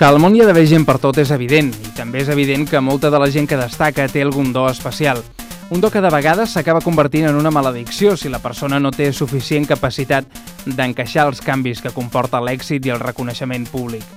Que al món hi ha d'haver gent per tot és evident, i també és evident que molta de la gent que destaca té algun do especial. Un do que de vegades s'acaba convertint en una maledicció si la persona no té suficient capacitat d'encaixar els canvis que comporta l'èxit i el reconeixement públic.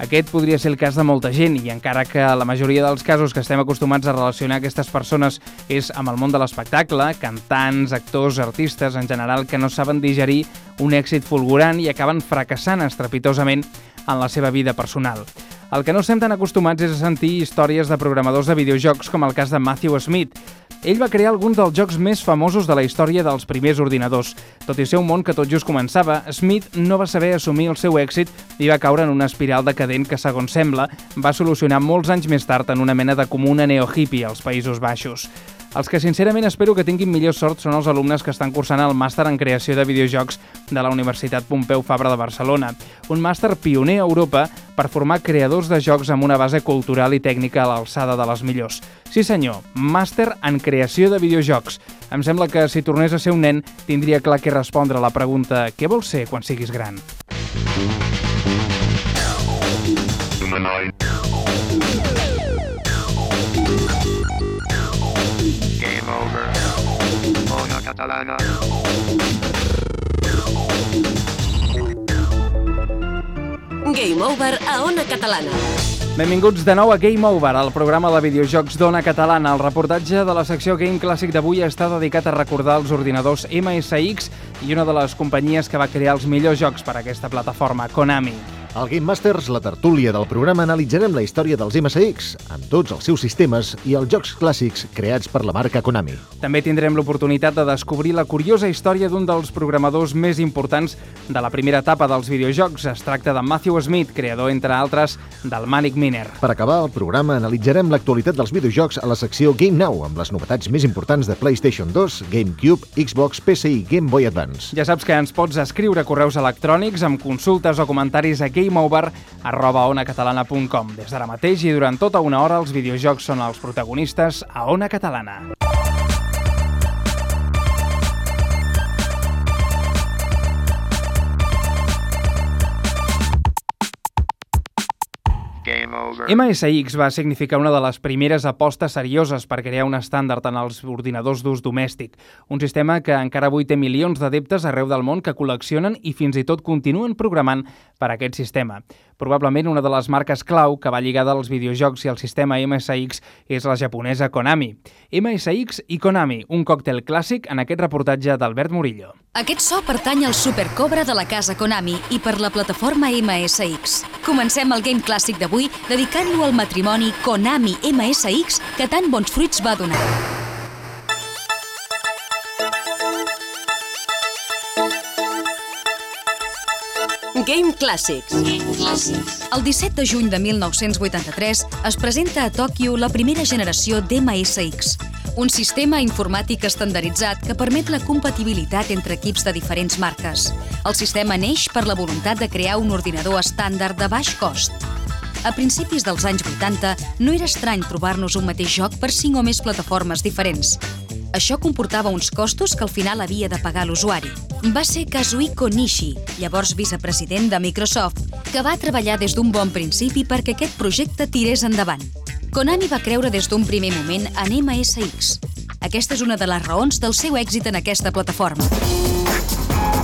Aquest podria ser el cas de molta gent i encara que la majoria dels casos que estem acostumats a relacionar aquestes persones és amb el món de l'espectacle, cantants, actors, artistes en general que no saben digerir un èxit fulgurant i acaben fracassant estrepitosament en la seva vida personal. El que no estem tan acostumats és a sentir històries de programadors de videojocs com el cas de Matthew Smith, ell va crear alguns dels jocs més famosos de la història dels primers ordinadors. Tot i ser un món que tot just començava, Smith no va saber assumir el seu èxit i va caure en una espiral decadent que, segons sembla, va solucionar molts anys més tard en una mena de comuna neo-hippie als Països Baixos. Els que sincerament espero que tinguin millor sort són els alumnes que estan cursant el màster en creació de videojocs de la Universitat Pompeu Fabra de Barcelona, un màster pioner a Europa per formar creadors de jocs amb una base cultural i tècnica a l'alçada de les millors. Sí senyor, màster en creació de videojocs. Em sembla que si tornés a ser un nen tindria clar què respondre a la pregunta «Què vols ser quan siguis gran?» Humanoid. Catalana. Game Over a Ona Catalana. Benvinguts de nou a Game Over, el programa de videojocs d'Ona Catalana. El reportatge de la secció Game Clàssic d'avui està dedicat a recordar els ordinadors MSX i una de les companyies que va crear els millors jocs per a aquesta plataforma, Konami. Al Game Masters, la tertúlia del programa, analitzarem la història dels MSX, amb tots els seus sistemes i els jocs clàssics creats per la marca Konami. També tindrem l'oportunitat de descobrir la curiosa història d'un dels programadors més importants de la primera etapa dels videojocs. Es tracta de Matthew Smith, creador, entre altres, del Manic Miner. Per acabar el programa, analitzarem l'actualitat dels videojocs a la secció Game Now, amb les novetats més importants de PlayStation 2, GameCube, Xbox, PC i Game Boy Advance. Ja saps que ens pots escriure correus electrònics amb consultes o comentaris a gameover arroba onacatalana.com. Des d'ara mateix i durant tota una hora els videojocs són els protagonistes a Ona Catalana. MSX va significar una de les primeres apostes serioses per crear un estàndard en els ordinadors d'ús domèstic, un sistema que encara avui té milions d'adeptes arreu del món que col·leccionen i fins i tot continuen programant per a aquest sistema. Probablement una de les marques clau que va lligada als videojocs i al sistema MSX és la japonesa Konami. MSX i Konami, un còctel clàssic en aquest reportatge d'Albert Murillo. Aquest so pertany al Supercobra de la casa Konami i per la plataforma MSX. Comencem el game clàssic d'avui dedicant-lo al matrimoni Konami-MSX que tan bons fruits va donar. Game Classics. El 17 de juny de 1983 es presenta a Tòquio la primera generació d'MSX, un sistema informàtic estandarditzat que permet la compatibilitat entre equips de diferents marques. El sistema neix per la voluntat de crear un ordinador estàndard de baix cost. A principis dels anys 80 no era estrany trobar-nos un mateix joc per cinc o més plataformes diferents. Això comportava uns costos que al final havia de pagar l'usuari. Va ser Kazuhiko Nishi, llavors vicepresident de Microsoft, que va treballar des d'un bon principi perquè aquest projecte tirés endavant. Konami va creure des d'un primer moment en MSX. Aquesta és una de les raons del seu èxit en aquesta plataforma.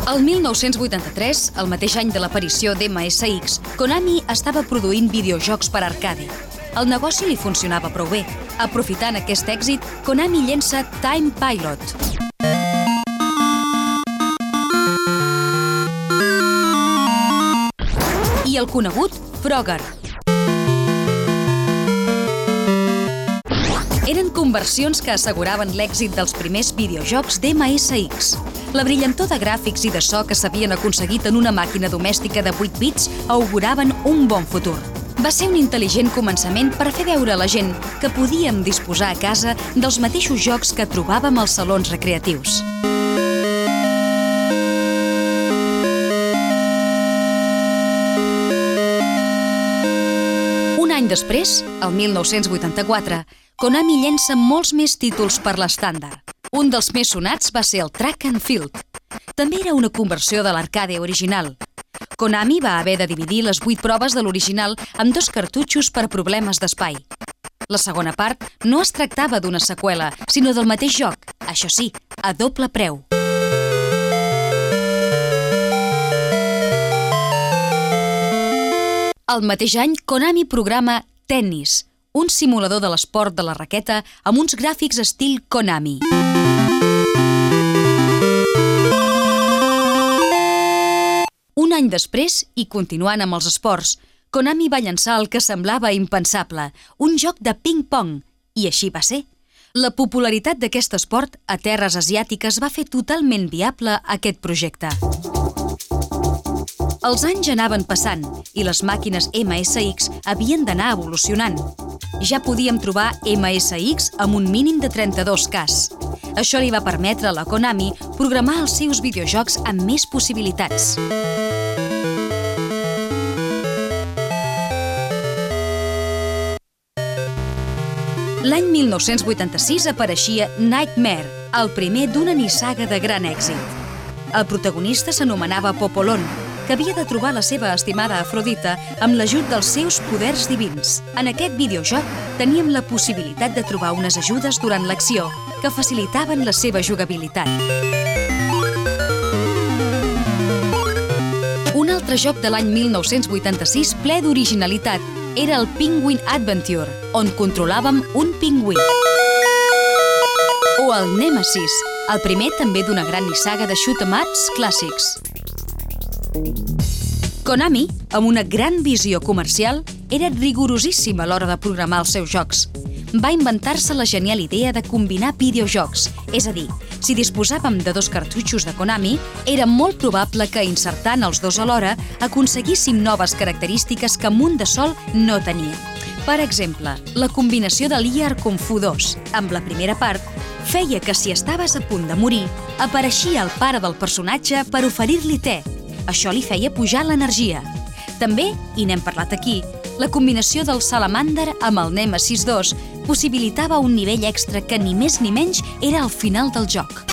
El 1983, el mateix any de l'aparició d'MSX, Konami estava produint videojocs per arcade. El negoci li funcionava prou bé. Aprofitant aquest èxit, Konami llença Time Pilot. I el conegut Frogger, eren conversions que asseguraven l'èxit dels primers videojocs d'MSX. La brillantor de gràfics i de so que s'havien aconseguit en una màquina domèstica de 8 bits auguraven un bon futur. Va ser un intel·ligent començament per fer veure a la gent que podíem disposar a casa dels mateixos jocs que trobàvem als salons recreatius. Un any després, el 1984, Konami llença molts més títols per l'estàndard. Un dels més sonats va ser el Track and Field. També era una conversió de l'arcade original. Konami va haver de dividir les 8 proves de l'original amb dos cartutxos per problemes d'espai. La segona part no es tractava d'una seqüela, sinó del mateix joc, això sí, a doble preu. El mateix any, Konami programa Tennis, un simulador de l'esport de la raqueta amb uns gràfics estil Konami. Un any després, i continuant amb els esports, Konami va llançar el que semblava impensable, un joc de ping-pong, i així va ser. La popularitat d'aquest esport a terres asiàtiques va fer totalment viable aquest projecte. Els anys anaven passant i les màquines MSX havien d'anar evolucionant. Ja podíem trobar MSX amb un mínim de 32 cas. Això li va permetre a la Konami programar els seus videojocs amb més possibilitats. L'any 1986 apareixia Nightmare, el primer d'una nissaga de gran èxit. El protagonista s'anomenava Popolon, que havia de trobar la seva estimada Afrodita amb l'ajut dels seus poders divins. En aquest videojoc teníem la possibilitat de trobar unes ajudes durant l'acció que facilitaven la seva jugabilitat. Un altre joc de l'any 1986 ple d'originalitat era el Penguin Adventure, on controlàvem un pingüí. O el Nemesis, el primer també d'una gran nissaga de shoot-em-ups clàssics. Konami, amb una gran visió comercial, era rigorosíssim a l'hora de programar els seus jocs. Va inventar-se la genial idea de combinar videojocs, és a dir, si disposàvem de dos cartutxos de Konami, era molt probable que insertant els dos alhora aconseguíssim noves característiques que amb un de sol no tenia. Per exemple, la combinació de l'IAR Kung Fu 2 amb la primera part feia que si estaves a punt de morir, apareixia el pare del personatge per oferir-li te. Això li feia pujar l'energia. També, i n'hem parlat aquí, la combinació del Salamander amb el Nemesis 2 possibilitava un nivell extra que ni més ni menys era al final del joc.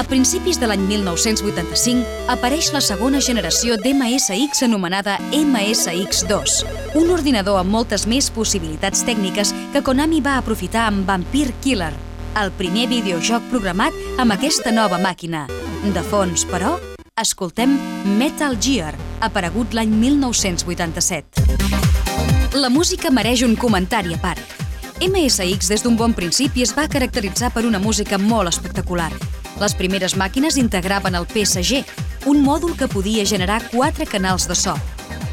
A principis de l'any 1985 apareix la segona generació d'MSX anomenada MSX2, un ordinador amb moltes més possibilitats tècniques que Konami va aprofitar amb Vampire Killer, el primer videojoc programat amb aquesta nova màquina. De fons, però, escoltem Metal Gear, aparegut l'any 1987. La música mereix un comentari a part. MSX des d'un bon principi es va caracteritzar per una música molt espectacular. Les primeres màquines integraven el PSG, un mòdul que podia generar quatre canals de so.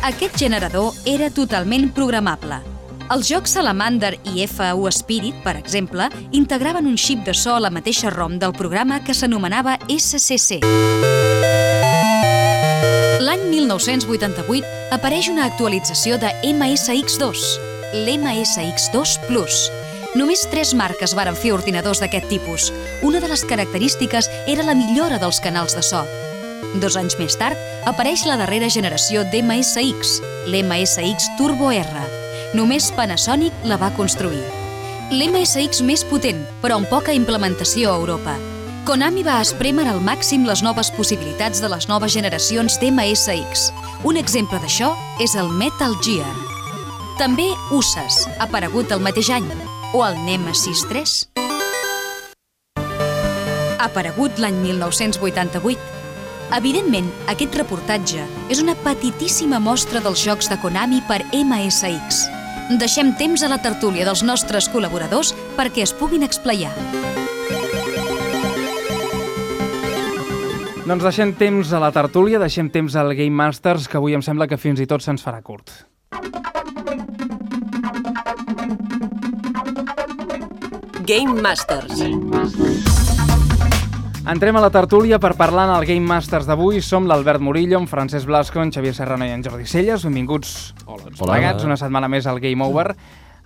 Aquest generador era totalment programable. Els jocs Salamander i FU Spirit, per exemple, integraven un xip de so a la mateixa ROM del programa que s'anomenava SCC. L'any 1988 apareix una actualització de MSX2, l'MSX2 Plus. Només tres marques varen fer ordinadors d'aquest tipus. Una de les característiques era la millora dels canals de so. Dos anys més tard, apareix la darrera generació d'MSX, l'MSX Turbo R. Només Panasonic la va construir. L'MSX més potent, però amb poca implementació a Europa. Konami va esprémer al màxim les noves possibilitats de les noves generacions d'MSX. Un exemple d'això és el Metal Gear. També Uses, aparegut el mateix any, o el Nemesis 3. Aparegut l'any 1988. Evidentment, aquest reportatge és una petitíssima mostra dels jocs de Konami per MSX. Deixem temps a la tertúlia dels nostres col·laboradors perquè es puguin explayar. Doncs deixem temps a la tertúlia, deixem temps al Game Masters, que avui em sembla que fins i tot se'ns farà curt. Game Masters. Entrem a la tertúlia per parlar en el Game Masters d'avui. Som l'Albert Murillo, en Francesc Blasco, en Xavier Serrano i en Jordi Celles. Benvinguts Hola. plegats una setmana més al Game Over.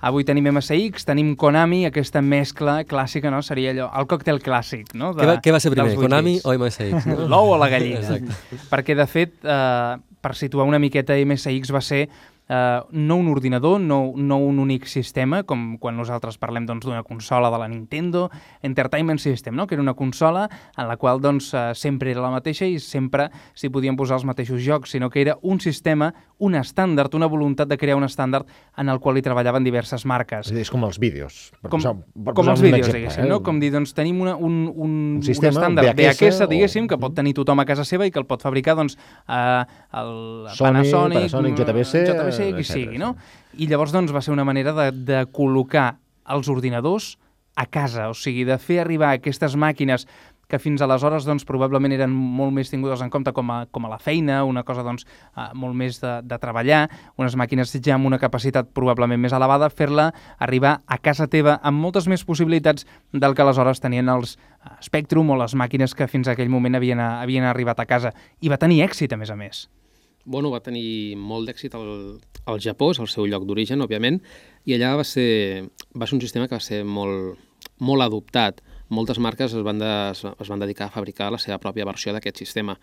Avui tenim MSX, tenim Konami, aquesta mescla clàssica, no? Seria allò, el còctel clàssic, no? De, què, va, què va ser primer, Konami o MSX? No? L'ou o la gallina? Exacte. Perquè, de fet, eh, per situar una miqueta, MSX va ser eh, no un ordinador, no, no un únic sistema, com quan nosaltres parlem doncs, d'una doncs, consola de la Nintendo Entertainment System, no? que era una consola en la qual doncs, eh, sempre era la mateixa i sempre s'hi podien posar els mateixos jocs, sinó que era un sistema, un estàndard, una voluntat de crear un estàndard en el qual hi treballaven diverses marques. És, com els vídeos. Per com, posar, per com els vídeos, exemple, diguéssim, eh? no? Com dir, doncs tenim una, un, un, un, sistema, un estàndard VHS, VHS diguéssim, o... que pot tenir tothom a casa seva i que el pot fabricar doncs, eh, el Sony, Panasonic, Panasonic JBC, JBC, qui sigui, no? I llavors doncs, va ser una manera de, de col·locar els ordinadors a casa, o sigui, de fer arribar aquestes màquines que fins aleshores doncs, probablement eren molt més tingudes en compte com a, com a la feina, una cosa doncs, uh, molt més de, de treballar, unes màquines ja amb una capacitat probablement més elevada, fer-la arribar a casa teva amb moltes més possibilitats del que aleshores tenien els uh, Spectrum o les màquines que fins a aquell moment havien, havien arribat a casa. I va tenir èxit, a més a més. Bueno, va tenir molt d'èxit al, al Japó, és el seu lloc d'origen, òbviament, i allà va ser, va ser un sistema que va ser molt, molt adoptat moltes marques es van, de, es van dedicar a fabricar la seva pròpia versió d'aquest sistema.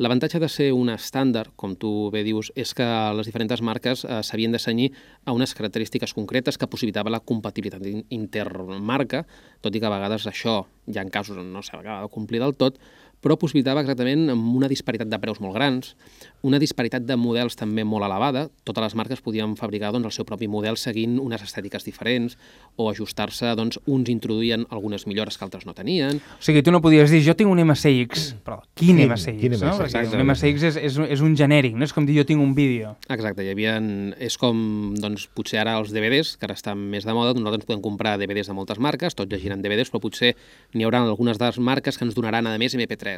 L'avantatge de ser un estàndard, com tu bé dius, és que les diferents marques eh, s'havien de senyir a unes característiques concretes que possibilitava la compatibilitat intermarca, tot i que a vegades això, ja en casos on no s'acaba de complir del tot, però possibilitava exactament amb una disparitat de preus molt grans, una disparitat de models també molt elevada. Totes les marques podien fabricar doncs, el seu propi model seguint unes estètiques diferents o ajustar-se, doncs, uns introduïen algunes millores que altres no tenien. O sigui, tu no podies dir, jo tinc un MSX, però quin, quin MSX? Quin no? MSX? un MSX és, és, és un genèric, no és com dir jo tinc un vídeo. Exacte, hi havia, és com, doncs, potser ara els DVDs, que ara estan més de moda, nosaltres podem comprar DVDs de moltes marques, tots llegiran DVDs, però potser n'hi haurà algunes de les marques que ens donaran, a més, MP3.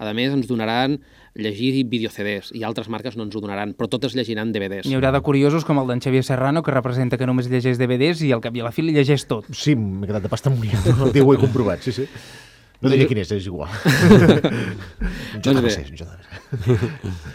A més, ens donaran llegir vídeo-CDs i altres marques no ens ho donaran, però totes llegiran DVDs. N'hi haurà de curiosos com el d'en Xavier Serrano, que representa que només llegeix DVDs i al cap i a la fi li llegeix tot. Sí, m'he quedat de pasta morir, no ho he comprovat, sí, sí. No diria quin és, és igual. doncs bé,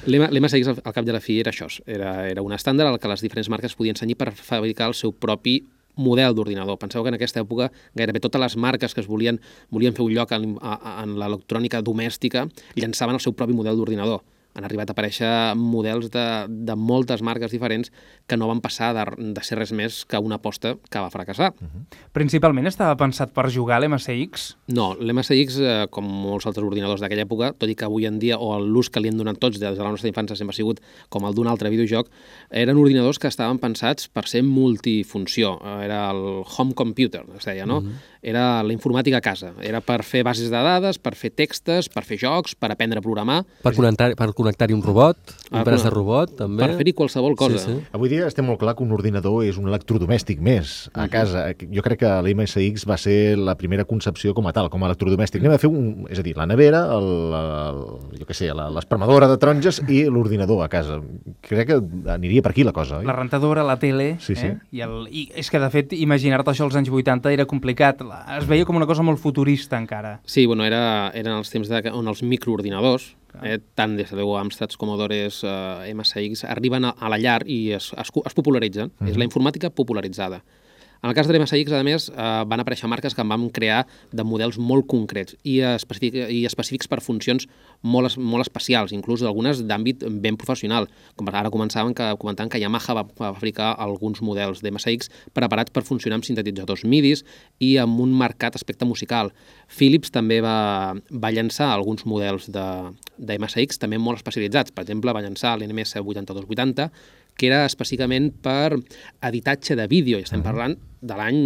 l'MSX al, al cap de la fi era això, era, era un estàndard al que les diferents marques podien ensenyar per fabricar el seu propi model d'ordinador. Penseu que en aquesta època gairebé totes les marques que es volien, volien fer un lloc en, en l'electrònica domèstica llançaven el seu propi model d'ordinador han arribat a aparèixer models de, de moltes marques diferents que no van passar de, de ser res més que una aposta que va fracassar. Uh -huh. Principalment estava pensat per jugar a l'MSX? No, l'MSX, eh, com molts altres ordinadors d'aquella època, tot i que avui en dia, o l'ús que li han donat tots des de la nostra infància sempre ha sigut com el d'un altre videojoc, eren ordinadors que estaven pensats per ser multifunció. Era el home computer, es deia, no? Uh -huh era la informàtica a casa. Era per fer bases de dades, per fer textes, per fer jocs, per aprendre a programar. Per connectar-hi per connectar un robot, un ah, braç de robot, també. Per fer-hi qualsevol cosa. Sí, sí. Avui dia estem molt clar que un ordinador és un electrodomèstic més a casa. Jo crec que l'MSX va ser la primera concepció com a tal, com a electrodomèstic. Anem a fer un... És a dir, la nevera, el, el, jo què sé, l'espermadora de taronges i l'ordinador a casa. Crec que aniria per aquí la cosa, oi? La rentadora, la tele... Sí, sí. Eh? I, el, I és que, de fet, imaginar-te això als anys 80 era complicat es veia com una cosa molt futurista encara. Sí, bueno, era, eren els temps de, on els microordinadors, eh, tant des de Amstrads, Commodores, eh, MSX, arriben a, a la llar i es, es, es popularitzen. Mm -hmm. És la informàtica popularitzada. En el cas de l'MSX, a més, eh, van aparèixer marques que en van crear de models molt concrets i, específic, i específics per funcions molt, molt especials, inclús algunes d'àmbit ben professional. Com ara començaven que, comentant que Yamaha va, va fabricar alguns models d'MSX preparats per funcionar amb sintetitzadors MIDIs i amb un marcat aspecte musical. Philips també va, va llançar alguns models de, de MSX també molt especialitzats. Per exemple, va llançar l'NMS 8280, que era específicament per editatge de vídeo, i estem parlant de l'any...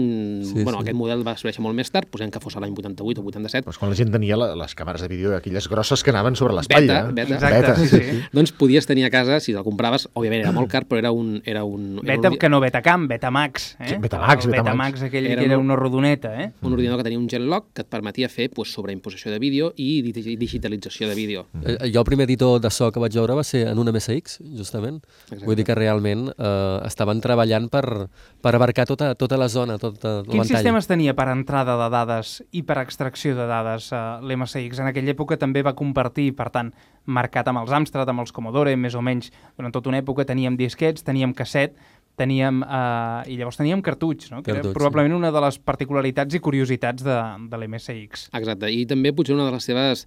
Sí, bueno, sí. aquest model va ser molt més tard, posem que fos l'any 88 o 87. Pues quan la gent tenia la, les càmeres de vídeo, aquelles grosses que anaven sobre l'espatlla. Beta, beta. Exacte, beta. Sí, sí. doncs podies tenir a casa, si el compraves, òbviament era molt car, però era un... Era un beta, era un... que no Betacam, Betamax. Eh? Sí, Betamax, el Betamax. Betamax, aquell era que era una rodoneta. Eh? Un ordinador que tenia un Genlock que et permetia fer pues, sobreimposició de vídeo i digitalització de vídeo. Mm. Jo el primer editor de so que vaig veure va ser en un MSX, justament. Exacte. Vull dir que realment eh, estaven treballant per, per abarcar tota, tota la zona, tota Quins sistemes tenia per entrada de dades i per extracció de dades eh, l'MSX? En aquella època també va compartir, per tant, marcat amb els Amstrad, amb els Commodore, més o menys durant tota una època teníem disquets, teníem casset, teníem, eh, i llavors teníem cartutx, no? que cartutx, era probablement sí. una de les particularitats i curiositats de, de l'MSX. Exacte, i també potser una de les seves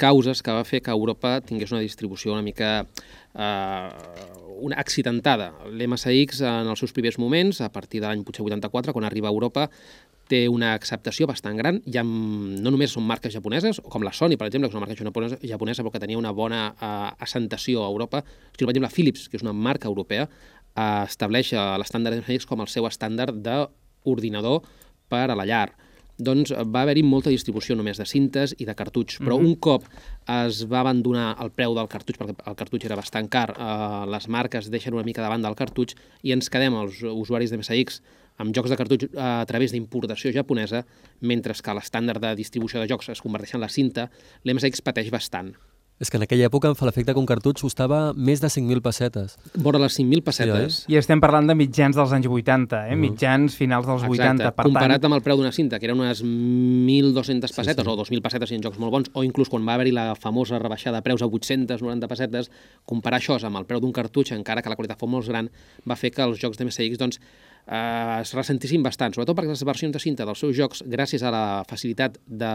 causes que va fer que Europa tingués una distribució una mica eh, una accidentada. L'MSX en els seus primers moments, a partir de l'any potser 84, quan arriba a Europa, té una acceptació bastant gran. Ja no només són marques japoneses, com la Sony, per exemple, que és una marca japonesa, japonesa però que tenia una bona uh, assentació a Europa, sinó, per exemple, Philips, que és una marca europea, uh, estableix uh, l'estàndard MSX com el seu estàndard d'ordinador per a la llar doncs va haver-hi molta distribució només de cintes i de cartutx, però mm -hmm. un cop es va abandonar el preu del cartutx, perquè el cartutx era bastant car, eh, les marques deixen una mica de banda el cartutx i ens quedem els usuaris de MSX amb jocs de cartutx eh, a través d'importació japonesa, mentre que l'estàndard de distribució de jocs es converteix en la cinta, l'MSX pateix bastant. És que en aquella època fa l'efecte que un cartutx costava més de 5.000 pessetes. Vora les 5.000 pessetes. Sí, I estem parlant de mitjans dels anys 80, eh? Mm. mitjans finals dels Exacte. 80. Per Comparat tant... amb el preu d'una cinta, que eren unes 1.200 pessetes sí. o 2.000 pessetes i en jocs molt bons, o inclús quan va haver-hi la famosa rebaixada de preus a 890 pessetes, comparar això amb el preu d'un cartutx, encara que la qualitat fos molt gran, va fer que els jocs de MSX doncs, eh, es ressentissin bastant, sobretot perquè les versions de cinta dels seus jocs, gràcies a la facilitat de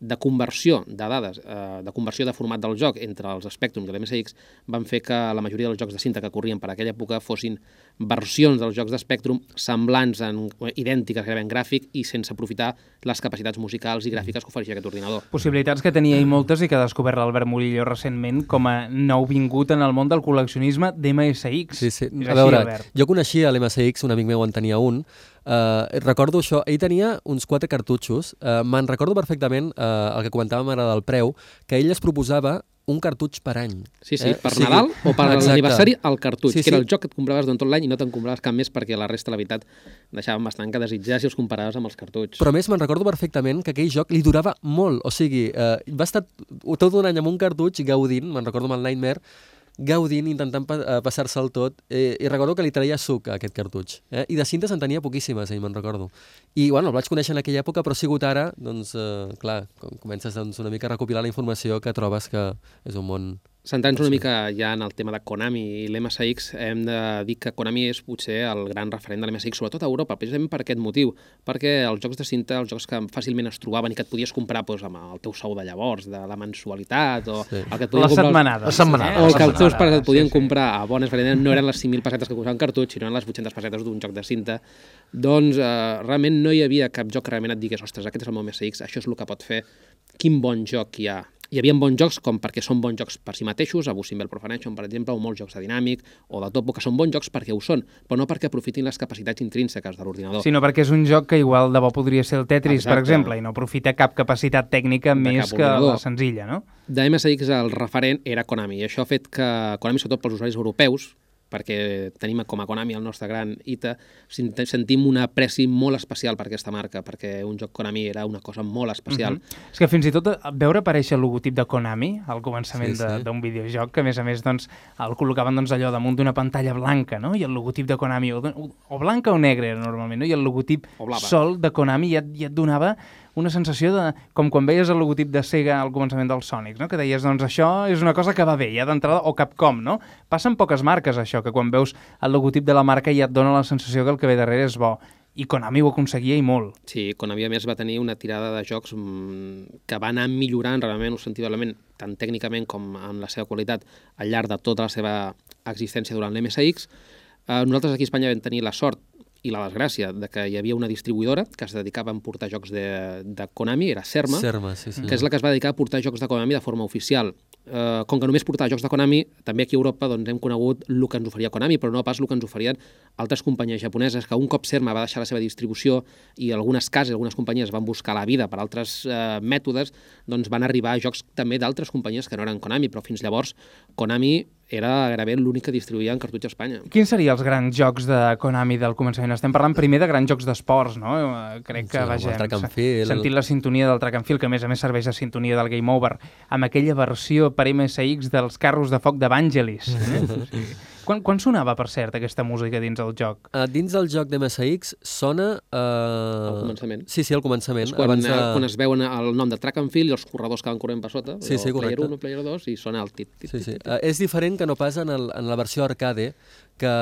de conversió de dades, eh, de conversió de format del joc entre els Spectrum i l'MSX van fer que la majoria dels jocs de cinta que corrien per aquella època fossin versions dels jocs de Spectrum semblants, en, idèntiques gairebé en gràfic i sense aprofitar les capacitats musicals i gràfiques que ofereixia aquest ordinador. Possibilitats que tenia i moltes i que ha descobert l'Albert Murillo recentment com a nou vingut en el món del col·leccionisme d'MSX. Sí, sí. És A així, veure, Albert. jo coneixia l'MSX, un amic meu en tenia un, Uh, recordo això, ell tenia uns quatre cartutxos, uh, me'n recordo perfectament uh, el que comentàvem ara del preu, que ell es proposava un cartutx per any. Sí, sí, Eh, per sigui, Nadal o per l'aniversari el cartutx, Sí, que era sí. el joc que et compraves durant tot l'any i no te'n compraves cap més perquè la resta, la veritat, deixaven bastant que desitjar si els comparaves amb els cartutx. Però a més me'n recordo perfectament que aquell joc li durava molt, o sigui, uh, va estar tot un any amb un cartutx gaudint, me'n recordo amb el Nightmare, gaudint, intentant pa eh, passar-se'l tot, eh, i recordo que li traia suc a aquest cartutx. Eh? I de cintes en tenia poquíssimes, ell me'n recordo. I bueno, el vaig conèixer en aquella època, però ha sigut ara, doncs, eh, clar, com comences doncs, una mica a recopilar la informació que trobes que és un món Centrant-nos una mica ja en el tema de Konami i l'MSX, hem de dir que Konami és potser el gran referent de l'MSX, sobretot a Europa, precisament per aquest motiu, perquè els jocs de cinta, els jocs que fàcilment es trobaven i que et podies comprar doncs, amb el teu sou de llavors, de la mensualitat, o Sí. el que et La podien comprar... setmanada. La setmanada. O el La que els teus pares et podien sí, sí. comprar a bones variants no eren les 5.000 pessetes que costaven cartutx, sinó eren les 800 pessetes d'un joc de cinta. Doncs eh, realment no hi havia cap joc que realment et digués ostres, aquest és el meu MSX, això és el que pot fer, quin bon joc hi ha. Hi havia bons jocs com perquè són bons jocs per si mateixos, a Simple Profanation, per exemple, o molts jocs de dinàmic, o de Topo, que són bons jocs perquè ho són, però no perquè aprofitin les capacitats intrínseques de l'ordinador. Sinó perquè és un joc que igual de bo podria ser el Tetris, per Exacte. exemple, i no aprofita cap capacitat tècnica De més que la senzilla, no? de MSX el referent era Konami, i això ha fet que Konami, sobretot pels usuaris europeus, perquè tenim com a Konami el nostre gran ITA, sent- sentim una apreci molt especial per aquesta marca, perquè un joc Konami era una cosa molt especial. Mhm. És que fins i tot eh, veure aparèixer el logotip de Konami al començament Sí, sí, d'un videojoc, que a més a més doncs, el col·locaven doncs, allò damunt d'una pantalla blanca, no? i el logotip de Konami, o, o blanca o negra era normalment, no? i el logotip sol de Konami ja, ja et donava una sensació de, com quan veies el logotip de Sega al començament dels Sonics, no? que deies, doncs això és una cosa que va bé, ja d'entrada, o Capcom, no? Passa en poques marques això, que quan veus el logotip de la marca ja et dona la sensació que el que ve darrere és bo. I Konami ho aconseguia i molt. Sí, Konami a més va tenir una tirada de jocs mm, que va anar millorant realment sensiblement, tant tècnicament com en la seva qualitat, al llarg de tota la seva existència durant l'MSX. Eh, nosaltres aquí a Espanya vam tenir la sort i la desgràcia de que hi havia una distribuïdora que es dedicava a portar jocs de, de Konami, era Serma, Serma, sí, sí. que és la que es va dedicar a portar jocs de Konami de forma oficial. Eh, com que només portava jocs de Konami, també aquí a Europa doncs, hem conegut el que ens oferia Konami, però no pas el que ens oferien altres companyies japoneses, que un cop Serma va deixar la seva distribució i algunes cases, algunes companyies van buscar la vida per altres eh, mètodes, doncs van arribar a jocs també d'altres companyies que no eren Konami, però fins llavors Konami era gairebé l'únic que distribuïa en cartutx a Espanya. Quins serien els grans jocs de Konami del començament? Estem parlant primer de grans jocs d'esports, no? Eh, Crec que, Sí, vaja, sentint la sintonia del track and field, que a més a més serveix de sintonia del Game Over, amb aquella versió per MSX dels carros de foc d'Evangelis. Eh? O sigui, quan, quan sonava, per cert, aquesta música dins del joc? Uh, dins del joc d'MSX sona... Uh... Al començament. Sí, sí, al començament. És quan, abans de... de... quan es veuen el nom de track and field i els corredors que van corrent per sota, Sí, sí, player correcte. 1 o player 2, i sona el tit, tit, Sí, tit, sí. tit. Uh, és diferent que no pas en, el, en la versió arcade, que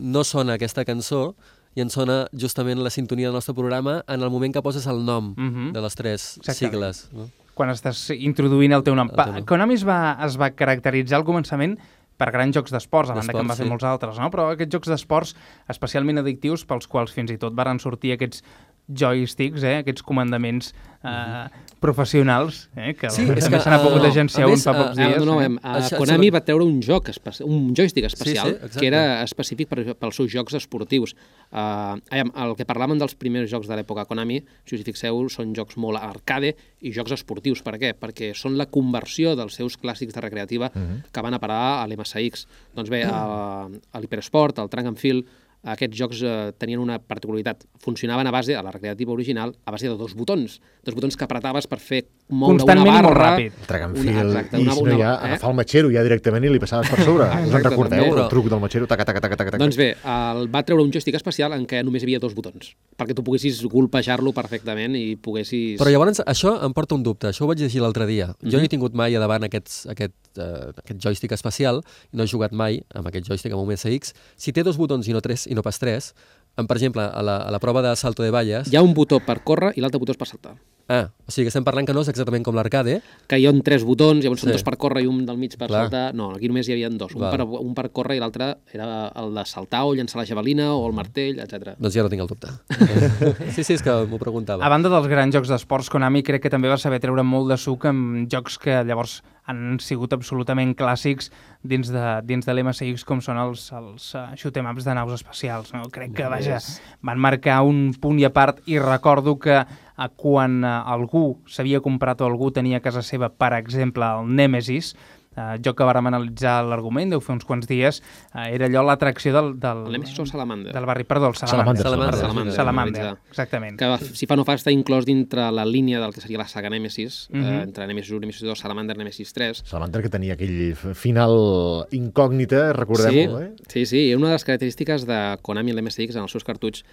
no sona aquesta cançó i en sona justament la sintonia del nostre programa en el moment que poses el nom Mhm. de les tres Exactament. sigles. No? quan estàs introduint el teu nom. El teu nom. Konami es va, es va caracteritzar al començament per grans jocs d'esports, a banda que en va fer sí. molts altres, no? però aquests jocs d'esports especialment addictius pels quals fins i tot varen sortir aquests joysticks, eh? aquests comandaments eh, professionals, eh? que Sí, també se que, n'ha pogut eh, agenciar a un fa eh, pocs Ah, dies. no, no, eh? em, a Konami va treure un joc, un joystick especial, Sí, sí, exacte. que era específic per, pels seus jocs esportius. Uh, el que parlaven dels primers jocs de l'època Konami, si us hi fixeu, són jocs molt arcade i jocs esportius. Per què? Perquè són la conversió dels seus clàssics de recreativa que van a parar a l'MSX. Doncs bé, a, a l'Hypersport, al Track and Field, aquests jocs eh, tenien una particularitat. Funcionaven a base, a la recreativa original, a base de dos botons. Dos botons que apretaves per fer moure Constantment i una molt barra... ràpid. El track and Una- exacte, i una- si no ja, eh? agafar el matxero ja directament i li passaves per sobre. Us en Exacte, recordeu, també. el truc del matxero? Taca, taca, taca, taca, taca. Doncs bé, el va treure un joystick especial en què només hi havia dos botons, perquè tu poguessis golpejar-lo perfectament i poguessis... Però llavors això em porta un dubte, això ho vaig llegir l'altre dia. Jo Mhm. no he tingut mai a davant aquests, aquest, uh, aquest joystick especial, i no he jugat mai amb aquest joystick amb un MSX. Si té dos botons i no tres, i no pas tres, em, per exemple, a la, a la prova de salto de valles... Hi ha un botó per córrer i l'altre botó és per saltar. Ah, o sigui que estem parlant que no és exactament com l'arcade, Que hi ha tres botons, llavors són Sí. dos per córrer i un del mig per Clar. saltar. No, aquí només hi havia dos, un per, un per córrer i l'altre era el de saltar o llançar la javelina o el martell, etc. doncs ja no tinc el dubte. sí, sí, és que m'ho preguntava. A banda dels grans jocs d'esports, Konami crec que també va saber treure molt de suc amb jocs que llavors han sigut absolutament clàssics dins de, dins de l'MSX com són els, els uh, shoot-em-ups de naus espacials. No? Crec que, vaja, van marcar un punt i a part i recordo que uh, quan uh, algú s'havia comprat o algú tenia a casa seva, per exemple, el Nemesis, uh, joc que vàrem analitzar l'argument, deu fer uns quants dies, uh, era allò l'atracció del, del, El Nemesis o el Salamander? del barri, perdó, el Salamander. Salamander, Salamander, Salamander, Salamander. exactament. que si fa no fa està inclòs dintre la línia del que seria la saga Nemesis, Mhm. eh, entre Nemesis 1, Nemesis 2, Salamander, Nemesis 3. Salamander que tenia aquell final incògnita, recordem-ho, eh? Sí, sí, i una de les característiques de Konami i l'MSX en els seus cartutx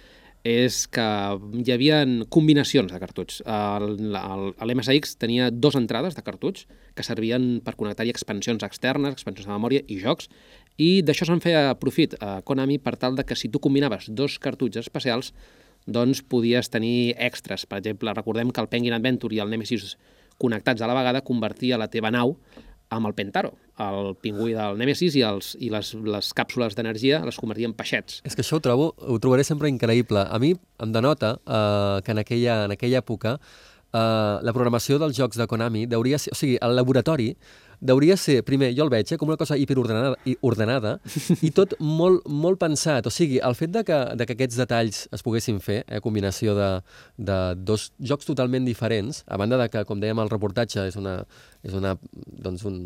és que hi havia combinacions de cartutx. L'MSX tenia dues entrades de cartutx que servien per connectar-hi expansions externes, expansions de memòria i jocs, i d'això se'n feia profit a Konami per tal de que si tu combinaves dos cartutxes especials, doncs podies tenir extras. Per exemple, recordem que el Penguin Adventure i el Nemesis connectats a la vegada convertia la teva nau amb el Pentaro, el pingüí del Nemesis i, els, i les, les càpsules d'energia les convertia en peixets. És que això ho trobo, ho trobaré sempre increïble. A mi em denota uh, que en aquella, en aquella època uh, la programació dels jocs de Konami deuria ser... O sigui, el laboratori deuria ser, primer, jo el veig eh, com una cosa hiperordenada i, ordenada, i tot molt, molt pensat. O sigui, el fet de que, de que aquests detalls es poguessin fer, eh, combinació de, de dos jocs totalment diferents, a banda de que, com dèiem, el reportatge és, una, és una, doncs un,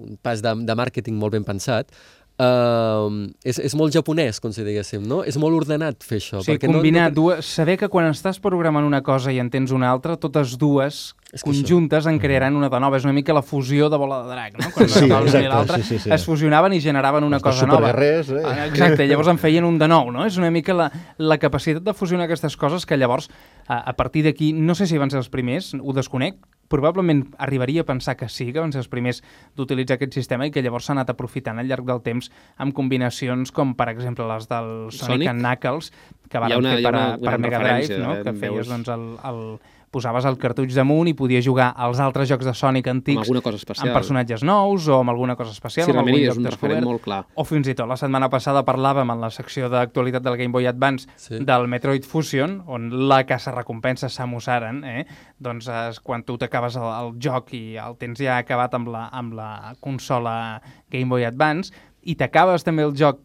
un pas de, de màrqueting molt ben pensat, Uh, és, és molt japonès, com si diguéssim, no? És molt ordenat fer això. O sigui, perquè combinar no, no... dues... Saber que quan estàs programant una cosa i en tens una altra, totes dues És conjuntes en crearan una de nova. És una mica la fusió de bola de drac, no? Quan Sí, una i exacte, l'altra, sí, sí, sí. es fusionaven i generaven una Els cosa nova. superguerrers, eh? Ah, Exacte, llavors en feien un de nou, no? És una mica la, la capacitat de fusionar aquestes coses que llavors, a, a partir d'aquí, no sé si van ser els primers, ho desconec, probablement arribaria a pensar que sí, que van ser els primers d'utilitzar aquest sistema i que llavors s'ha anat aprofitant al llarg del temps amb combinacions com, per exemple, les del Sonic, Sonic? and Knuckles, que van fer per, a, una per Mega Drive, referència, no? eh, que feies doncs, el, el, posaves el cartutx damunt i podies jugar als altres jocs de Sonic antics Amb alguna cosa especial. amb personatges nous o amb alguna cosa especial, Sí, realment lloc és un referent molt clar. O fins i tot la setmana passada parlàvem en la secció d'actualitat del Game Boy Advance Sí. del Metroid Fusion, on la caça recompensa Samus Aran, eh? doncs és quan tu t'acabes el, el joc i el tens ja acabat amb la, amb la consola Game Boy Advance, i t'acabes també el joc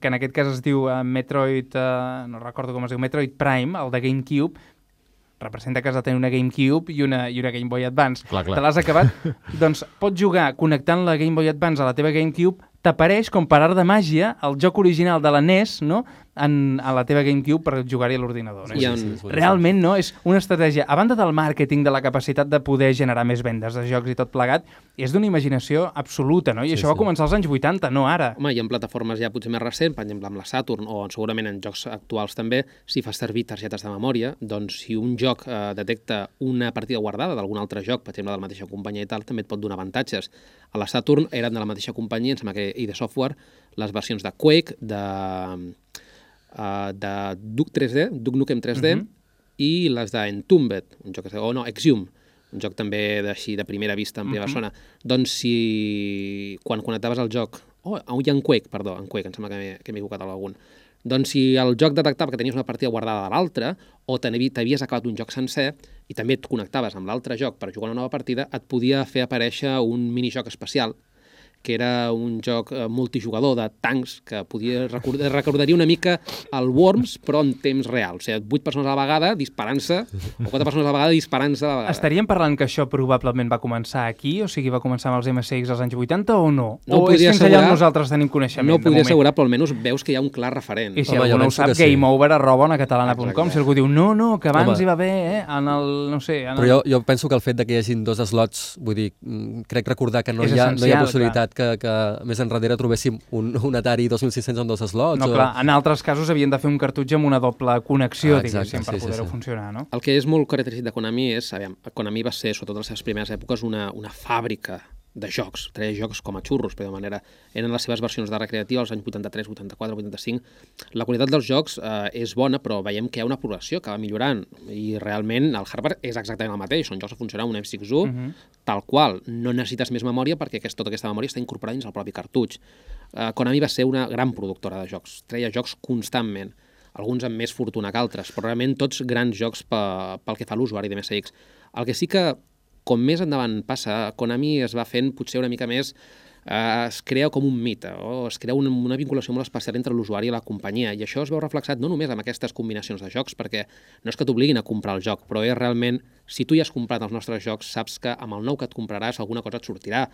que en aquest cas es diu uh, Metroid, uh, no recordo com es diu, Metroid Prime, el de GameCube, representa que has de tenir una GameCube i una, i una Game Boy Advance. Clar, clar. Te l'has acabat? doncs pots jugar connectant la Game Boy Advance a la teva GameCube, t'apareix com per art de màgia el joc original de la NES no? En, a la teva GameCube per jugar-hi a l'ordinador. No? És- en- sí, boníssim. Realment no, és una estratègia, a banda del màrqueting, de la capacitat de poder generar més vendes de jocs i tot plegat, és d'una imaginació absoluta, no? I Sí, això va sí. començar als anys 80, no ara. Home, i en plataformes ja potser més recents, per exemple amb la Saturn, o segurament en jocs actuals també, si fas servir targetes de memòria, doncs si un joc eh, detecta una partida guardada d'algun altre joc, per exemple de la mateixa companyia i tal, també et pot donar avantatges. A la Saturn eren de la mateixa companyia, em sembla que i de software, les versions de Quake, de, uh, de Duke 3D, Duke Nukem 3D, Mhm. i les d'Entombed, un joc que es diu, o no, Exhume, un joc també d'així de primera vista en primera Mhm. persona, doncs si quan connectaves el joc, oh, i en Quake, perdó, en Quake, em sembla que m'he equivocat algun, doncs si el joc detectava que tenies una partida guardada de l'altra, o t'havi- t'havies acabat un joc sencer, i també et connectaves amb l'altre joc per jugar una nova partida, et podia fer aparèixer un minijoc especial que era un joc eh, multijugador de tancs que podia recordar, recordaria una mica el Worms, però en temps real. O sigui, vuit persones a la vegada disparant-se, o quatre persones a la vegada disparant-se a la vegada. Estaríem parlant que això probablement va començar aquí, o sigui, va començar amb els MSX als anys 80 o no? No o és fins allà on nosaltres tenim coneixement? No podria assegurar, però almenys veus que hi ha un clar referent. I si Home, algú no ho sap, que sí. game over arroba onacatalana.com, Exacte. si algú diu no, no, que abans Home. hi va haver, eh, en el, no sé... En el... Però jo, jo penso que el fet de que hi hagin dos slots, vull dir, mm, crec recordar que no, És hi ha, no hi ha possibilitat que, que més enrere trobéssim un, un Atari 2600 amb dos slots. No, o... clar, en altres casos havien de fer un cartutge amb una doble connexió, Ah, exacte, diguéssim, per sí, sí, poder-ho sí. funcionar, no? El que és molt característic de Konami és, aviam, Konami va ser, sobretot en les seves primeres èpoques, una, una fàbrica de jocs, treia jocs com a xurros, però de manera... Eren les seves versions de recreativa als anys 83, 84, 85. La qualitat dels jocs eh, és bona, però veiem que hi ha una progressió que va millorant i realment el hardware és exactament el mateix. Són jocs que funcionen un M6U, uh -huh. tal qual. No necessites més memòria perquè aquest, tota aquesta memòria està incorporada dins el propi cartutx. Eh, Konami va ser una gran productora de jocs. Treia jocs constantment alguns amb més fortuna que altres, però realment tots grans jocs pe, pel que fa a l'usuari de MSX. El que sí que, com més endavant passa, Konami es va fent potser una mica més eh, es crea com un mite, o es crea una, una vinculació molt especial entre l'usuari i la companyia, i això es veu reflexat no només amb aquestes combinacions de jocs, perquè no és que t'obliguin a comprar el joc, però és realment, si tu ja has comprat els nostres jocs, saps que amb el nou que et compraràs alguna cosa et sortirà.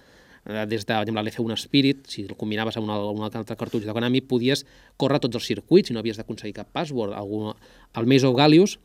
Eh, Des de, per exemple, l'F1 Spirit, si el combinaves amb una, un altre cartutx de Konami, podies córrer tots els circuits i no havies d'aconseguir cap password. Algun, el Maze of Gallius,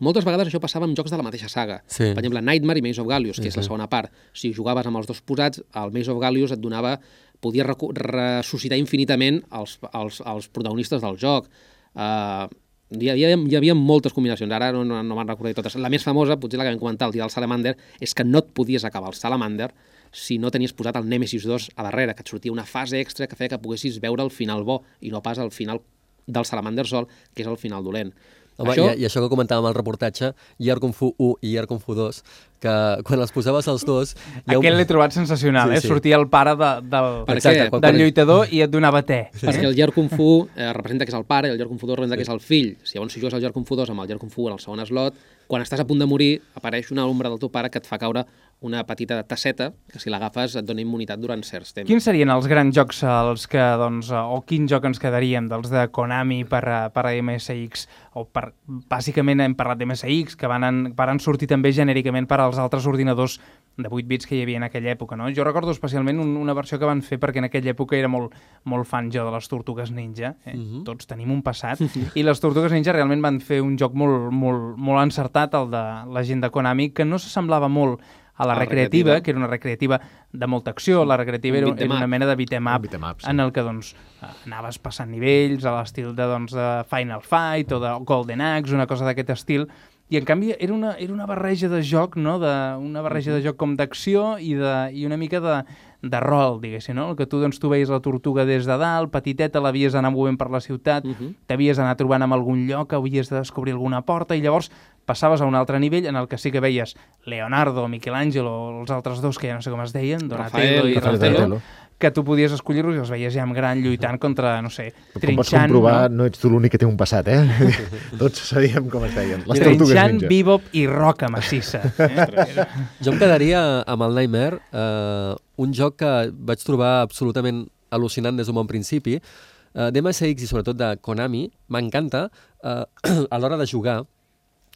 moltes vegades això passava amb jocs de la mateixa saga. Sí. Per exemple, Nightmare i Maze of Gallius, que és la segona part. Si jugaves amb els dos posats, el Maze of Gallius et donava... podia ressuscitar infinitament els, els, els protagonistes del joc. Uh, hi, havia, hi havia moltes combinacions, ara no, no, no me'n recordaré totes. La més famosa, potser la que vam comentar el dia del Salamander, és que no et podies acabar el Salamander si no tenies posat el Nemesis 2 a darrere, que et sortia una fase extra que feia que poguessis veure el final bo i no pas el final del Salamander sol, que és el final dolent. Home, això, i, I això que comentàvem al reportatge, Year Kung Fu 1 i Year Kung Fu 2, que quan els posaves els dos... hi ha un- Aquest l'he trobat sensacional, Sí, eh? sí. Sortia el pare de, del, Exacte, quan- del lluitador i et donava te. Perquè el Yer Kung Fu eh, representa que és el pare i el Yer Kung Fu 2 representa que és el fill. Si llavors si jugues al Yer Kung Fu 2 amb el Yer Kung Fu en el segon slot, quan estàs a punt de morir apareix una ombra del teu pare que et fa caure una petita tasseta que si l'agafes et dona immunitat durant certs temps. Quins serien els grans jocs als que, doncs, eh, o quin joc ens quedaríem dels de Konami per, a- per a MSX? O per, bàsicament hem parlat de MSX, que van, en, van sortir també genèricament per als altres ordinadors de 8 bits que hi havia en aquella època, no? Jo recordo especialment un, una versió que van fer perquè en aquella època era molt, molt fan jo de les Tortugues Ninja, eh? Mhm. -huh. tots tenim un passat, i les Tortugues Ninja realment van fer un joc molt, molt, molt encertat, el de la gent de Konami, que no s'assemblava molt a la la recreativa, recreativa. que era una recreativa de molta acció, la recreativa era, era una mena de beat'em up, beat'em up, sí. en el que doncs, eh, anaves passant nivells a l'estil de, doncs, de Final Fight o de Golden Axe, una cosa d'aquest estil, i en canvi era una, era una barreja de joc, no? de, una barreja de joc com d'acció i, de, i una mica de, de rol, diguéssim, no? El que tu, doncs, tu veies la tortuga des de dalt, petiteta, l'havies d'anar movent per la ciutat, uh -huh. t'havies d'anar trobant en algun lloc, havies de descobrir alguna porta, i llavors passaves a un altre nivell en el que sí que veies Leonardo, Michelangelo, els altres dos, que ja no sé com es deien, Donatello Rafael, i Rafael Donatello. Que tu podies escollir-los i els veies ja en gran lluitant contra, no sé, Com pots trinxant, comprovar, no? no ets tu l'únic que té un passat, eh? Tots sabíem com es deien. Les tortugues trinxant, bebop i roca massissa. Eh? Jo em quedaria amb el Nightmare, eh, un joc que vaig trobar absolutament al·lucinant des d'un bon principi. Eh, d'MSX i sobretot de Konami, m'encanta eh, a l'hora de jugar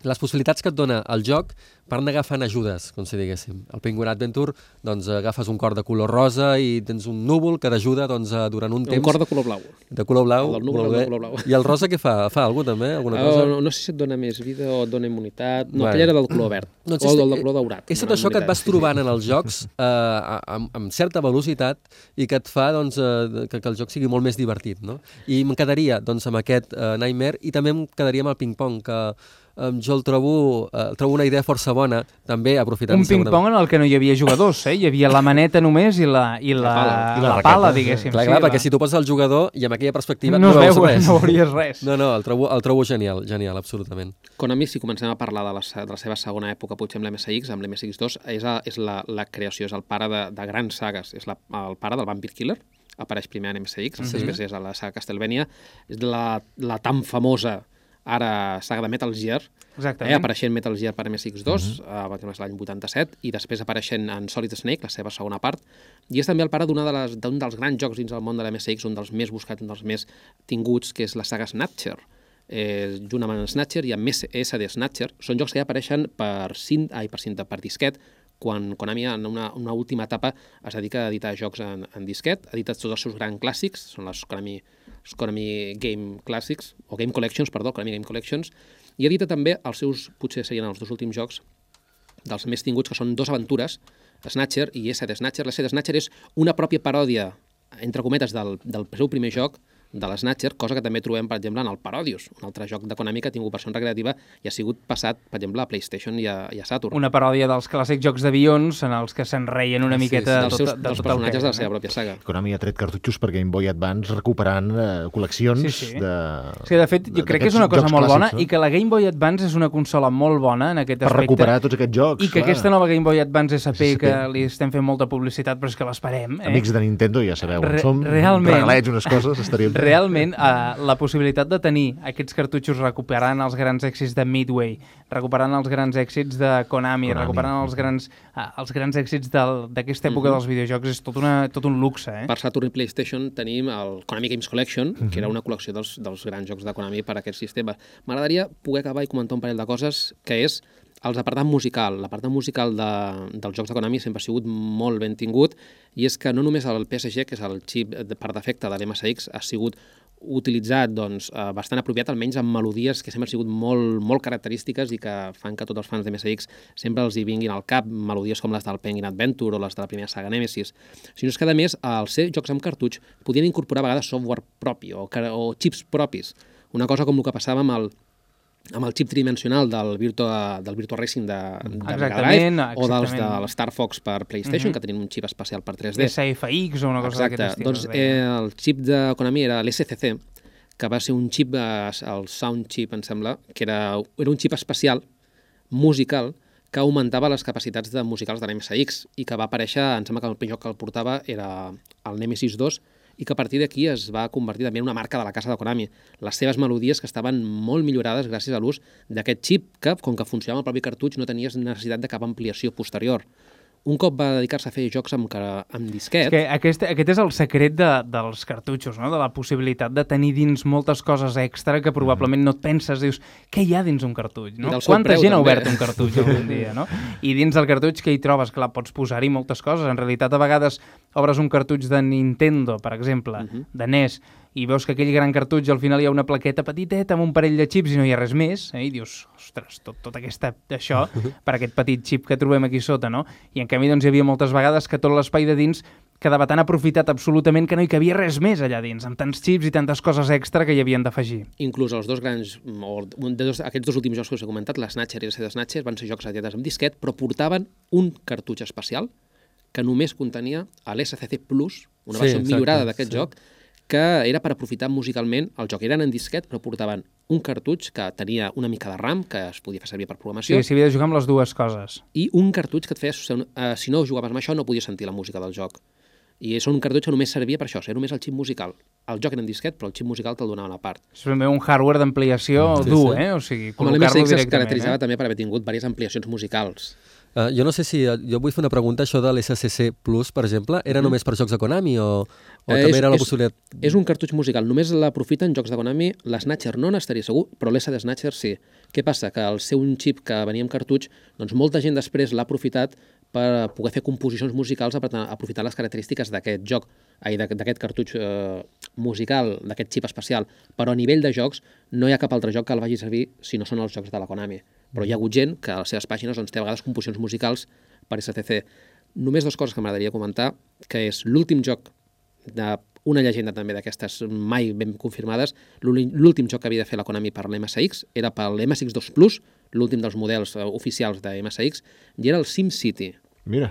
les possibilitats que et dona el joc per anar agafant ajudes, com si diguéssim. Al Penguin Adventure doncs, agafes un cor de color rosa i tens un núvol que t'ajuda doncs, durant un, Un temps cor de color blau. de color blau. El núvol de color blau. I el rosa què fa? Fa alguna també? Alguna cosa? Uh, no, no sé si et dona més vida o et dona immunitat. No, Bueno. aquell era del color verd. Doncs o el del color daurat. És tot això que et vas trobant en els jocs eh, amb, amb certa velocitat i que et fa doncs, eh, que, que el joc sigui molt més divertit. No? I em quedaria doncs, amb aquest eh, Nightmare i també em quedaria amb el ping-pong, que eh, jo el trobo, eh, el trobo una idea força bona, també aprofitant... Un ping-pong en el que no hi havia jugadors, eh? Hi havia la maneta només i la, i la, pala. I la la raqueta, pala, sí. diguéssim. Clar, sí, clar, la... perquè si tu poses el jugador i amb aquella perspectiva no, no, veus veu, res. no veuries res. No, no, el trobo, el trobo genial, genial, absolutament. Konami, si comencem a parlar de la, de la seva segona època, potser amb l'MSX, amb l'MSX2, és, a, és la, la creació, és el pare de, de grans sagues, és la, el pare del Vampire Killer, apareix primer en MSX, Mhm. després és a la saga Castlevania, és la, la tan famosa ara saga de Metal Gear, Exactament. eh, apareixent Metal Gear per MSX2, uh -huh. l'any 87, i després apareixent en Solid Snake, la seva segona part, i és també el pare d'una de les- d'un dels grans jocs dins del món de la MSX, un dels més buscats, un dels més tinguts, que és la saga Snatcher. Eh, junt amb el Snatcher i amb SD Snatcher, són jocs que ja apareixen per, cint, ai, per cinta, per disquet, quan Konami en una, una última etapa es dedica a editar jocs en, en disquet, ha editat tots els seus grans clàssics, són les Konami, els Konami Game Classics, o Game Collections, perdó, Konami Game Collections, i edita també els seus, potser serien els dos últims jocs, dels més tinguts, que són dos aventures, Snatcher i SD Snatcher. La SD Snatcher és una pròpia paròdia, entre cometes, del, del seu primer joc, de l'Snatcher, cosa que també trobem, per exemple, en el Parodius, un altre joc de Konami que ha tingut versió recreativa i ha sigut passat, per exemple, a PlayStation i a, i a Saturn. Una paròdia dels clàssics jocs d'avions en els que se'n reien una Sí, miqueta sí, de dels, tot, seus, de dels tot el que personatges de la seva no? pròpia saga. Konami ha tret cartutxos per Game Boy Advance recuperant eh, col·leccions Sí, sí. de... Sí, de fet, jo crec que és una cosa molt jocs bona clàssics, no? i que la Game Boy Advance és una consola molt bona en aquest Per aspecte. recuperar tots aquests jocs, I que clar. aquesta nova Game Boy Advance SP, SP. que li estem fent molta publicitat, però és que l'esperem. Eh? Amics de Nintendo, ja sabeu, Re som realment- regalets unes coses, estaríem... Realment, eh, la possibilitat de tenir aquests cartutxos recuperant els grans èxits de Midway, recuperant els grans èxits de Konami, Konami. recuperant els grans, eh, els grans èxits d'aquesta època Mhm. dels videojocs, és tot, una, tot un luxe. Eh? Per Saturn i PlayStation tenim el Konami Games Collection, que era una col·lecció dels, dels grans jocs de Konami per a aquest sistema. M'agradaria poder acabar i comentar un parell de coses, que és els apartat musical. L'apartat musical de, dels jocs de sempre ha sigut molt ben tingut, i és que no només el PSG, que és el xip per defecte de l'MSX, ha sigut utilitzat doncs, eh, bastant apropiat, almenys amb melodies que sempre han sigut molt, molt característiques i que fan que tots els fans de MSX sempre els hi vinguin al cap, melodies com les del Penguin Adventure o les de la primera saga Nemesis, sinó és que, a més, als ser jocs amb cartutx podien incorporar a vegades software propi o, o chips propis. Una cosa com el que passava amb el, amb el xip tridimensional del Virtua, del Virtua Racing de, de Mega Exactament, Drive o dels de l'Star Fox per PlayStation, Mhm. que tenien un xip especial per 3D. SFX o una cosa d'aquest estil. Doncs eh, el xip de Konami era l'SCC, que va ser un xip, eh, el Sound Chip, em sembla, que era, era un xip especial, musical, que augmentava les capacitats de musicals de l'MSX i que va aparèixer, em sembla que el primer que el portava era el Nemesis 2 i que a partir d'aquí es va convertir també en una marca de la casa de Konami. Les seves melodies que estaven molt millorades gràcies a l'ús d'aquest xip que, com que funcionava el propi cartutx, no tenies necessitat de cap ampliació posterior. Un cop va dedicar-se a fer jocs amb, amb disquet, És que aquest, aquest és el secret de, dels cartutxos, no? de la possibilitat de tenir dins moltes coses extra que probablement no et penses, dius, què hi ha dins un cartutx? No? Quanta preu, gent ha també. obert un cartutx algun dia? No? I dins del cartutx què hi trobes? Clar, pots posar-hi moltes coses. En realitat, a vegades obres un cartutx de Nintendo, per exemple, Mhm. de NES, i veus que aquell gran cartutx al final hi ha una plaqueta petiteta amb un parell de xips i no hi ha res més, eh? i dius, ostres, tot, tot aquesta, això per aquest petit xip que trobem aquí sota, no? I en canvi doncs, hi havia moltes vegades que tot l'espai de dins quedava tan aprofitat absolutament que no hi cabia res més allà dins, amb tants xips i tantes coses extra que hi havien d'afegir. inclús els dos grans, o un de dos, aquests dos últims jocs que us he comentat, la Snatcher i la Seda Snatcher, van ser jocs editats amb disquet, però portaven un cartutx especial que només contenia l'SCC Plus, una Sí, versió exacte, millorada d'aquest sí. joc, que era per aprofitar musicalment el joc. Eren en disquet, però portaven un cartutx que tenia una mica de RAM, que es podia fer servir per Sí, programació, s'havia de jugar amb les dues coses. i un cartutx que et feia... Eh, si no jugaves amb això, no podies sentir la música del joc. I és un cartutx que només servia per això, era només el xip musical. El joc era en disquet, però el xip musical te'l donaven a part. És també un hardware d'ampliació Sí, dur, sí. eh? O sigui, col·locar-lo l'MSX es directament. caracteritzava Eh? també per haver tingut diverses ampliacions musicals. Uh, jo no sé si... Uh, jo vull fer una pregunta, això de l'SCC Plus, per exemple, era només per jocs de Konami o, o Eh, també és- era la és- possibilitat... És un cartutx musical, només l'aprofiten jocs de Konami, l'Snatcher no n'estaria segur, però l'SD Snatcher sí. Què passa? Que al ser un xip que venia amb cartutx, doncs molta gent després l'ha aprofitat per poder fer composicions musicals aprofitant, aprofitant les característiques d'aquest joc, ai, d'aqu- d'aquest cartutx eh, musical, d'aquest xip especial. Però a nivell de jocs no hi ha cap altre joc que el vagi servir si no són els jocs de la Konami. Però hi ha hagut gent que a les seves pàgines doncs, té a vegades composicions musicals per SCC. Només dues coses que m'agradaria comentar, que és l'últim joc de una llegenda també d'aquestes mai ben confirmades, l'últim joc que havia de fer la Konami per l'MSX era per l'MSX2 Plus, l'últim dels models eh, oficials de MSX, i era el SimCity. Mira,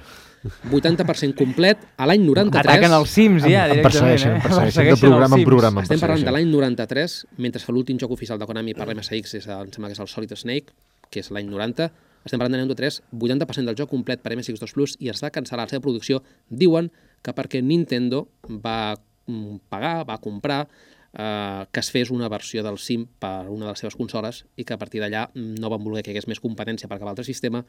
80% complet, a l'any 93... Ataquen els Sims ja, em directament. persegueixen, em eh? persegueixen, de Persegueixen programa en programa. em Estem parlant de persegueixen. l'any 93, mentre que l'últim joc oficial de Konami per l'MSX és, el- em sembla que és el Solid Snake, que és l'any 90. Estem parlant de l'any 93, 80% del joc complet per MSX2 Plus i es va cancel·lar la seva producció. Diuen que perquè Nintendo va mm, pagar, va comprar eh, que es fes una versió del Sim per una de les seves consoles i que a partir d'allà mm, no van voler que hi hagués més competència per cap altre sistema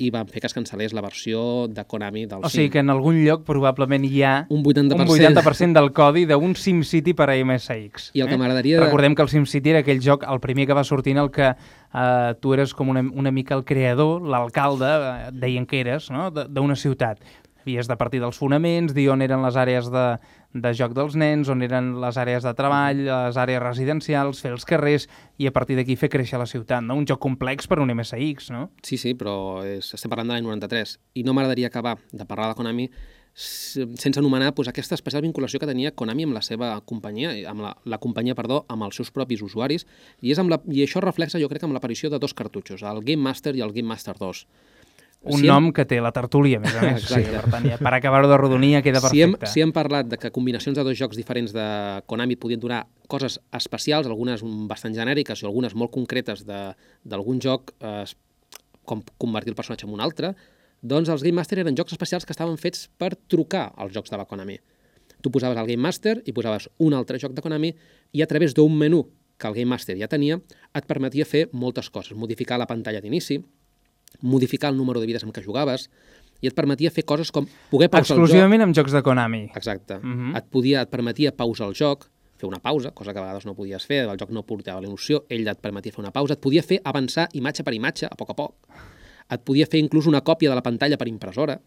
i van fer que es cancel·lés la versió de Konami del O Sim. sigui que en algun lloc probablement hi ha Un 80%. un 80% del codi d'un SimCity per a MSX. I el que m'agradaria de- Recordem que el SimCity era aquell joc, el primer que va sortir en el que eh, tu eres com una, una mica el creador, l'alcalde, eh, deien que eres, no? de- d'una ciutat. Havies de partir dels fonaments, dir on eren les àrees de, de joc dels nens, on eren les àrees de treball, les àrees residencials, fer els carrers i a partir d'aquí fer créixer la ciutat. No? Un joc complex per un MSX, no? Sí, sí, però és, estem parlant de l'any 93 i no m'agradaria acabar de parlar de Konami sense anomenar doncs, aquesta especial vinculació que tenia Konami amb la seva companyia, amb la, la companyia, perdó, amb els seus propis usuaris, i, és amb la, i això reflexa, jo crec, amb l'aparició de dos cartutxos, el Game Master i el Game Master 2. Un Si hem- nom que té la tertúlia, a més a més. Exacte. per, tant, ja, per acabar-ho de rodonia queda Si hem, perfecte. si hem parlat de que combinacions de dos jocs diferents de Konami podien donar coses especials, algunes bastant genèriques i algunes molt concretes de- d'algun joc, eh, com convertir el personatge en un altre, doncs els Game Master eren jocs especials que estaven fets per trucar als jocs de la Konami. Tu posaves el Game Master i posaves un altre joc de Konami i a través d'un menú que el Game Master ja tenia, et permetia fer moltes coses. Modificar la pantalla d'inici, modificar el número de vides amb què jugaves, i et permetia fer coses com poder pausar el joc. Exclusivament amb jocs de Konami. Exacte. Mhm. et, podia, et permetia pausar el joc, fer una pausa, cosa que a vegades no podies fer, el joc no portava l'emoció, ell et permetia fer una pausa, et podia fer avançar imatge per imatge, a poc a poc. Et podia fer inclús una còpia de la pantalla per impressora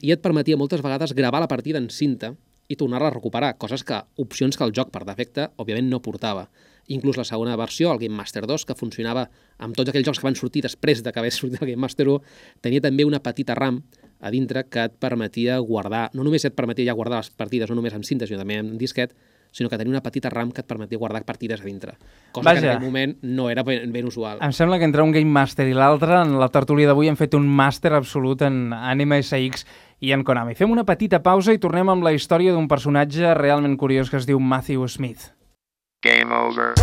i et permetia moltes vegades gravar la partida en cinta i tornar-la a recuperar, coses que, opcions que el joc per defecte, òbviament, no portava. Inclús la segona versió, el Game Master 2, que funcionava amb tots aquells jocs que van sortir després de que hagués sortit el Game Master 1, tenia també una petita RAM a dintre que et permetia guardar, no només et permetia ja guardar les partides, no només en cinta, sinó també en disquet, sinó que tenia una petita RAM que et permetia guardar partides a dintre. Cosa que en Vaja. aquell moment no era ben, ben usual. Em sembla que entre un Game Master i l'altre, en la tertúlia d'avui hem fet un màster absolut en Anime SX i en Konami. Fem una petita pausa i tornem amb la història d'un personatge realment curiós que es diu Matthew Smith. Game over.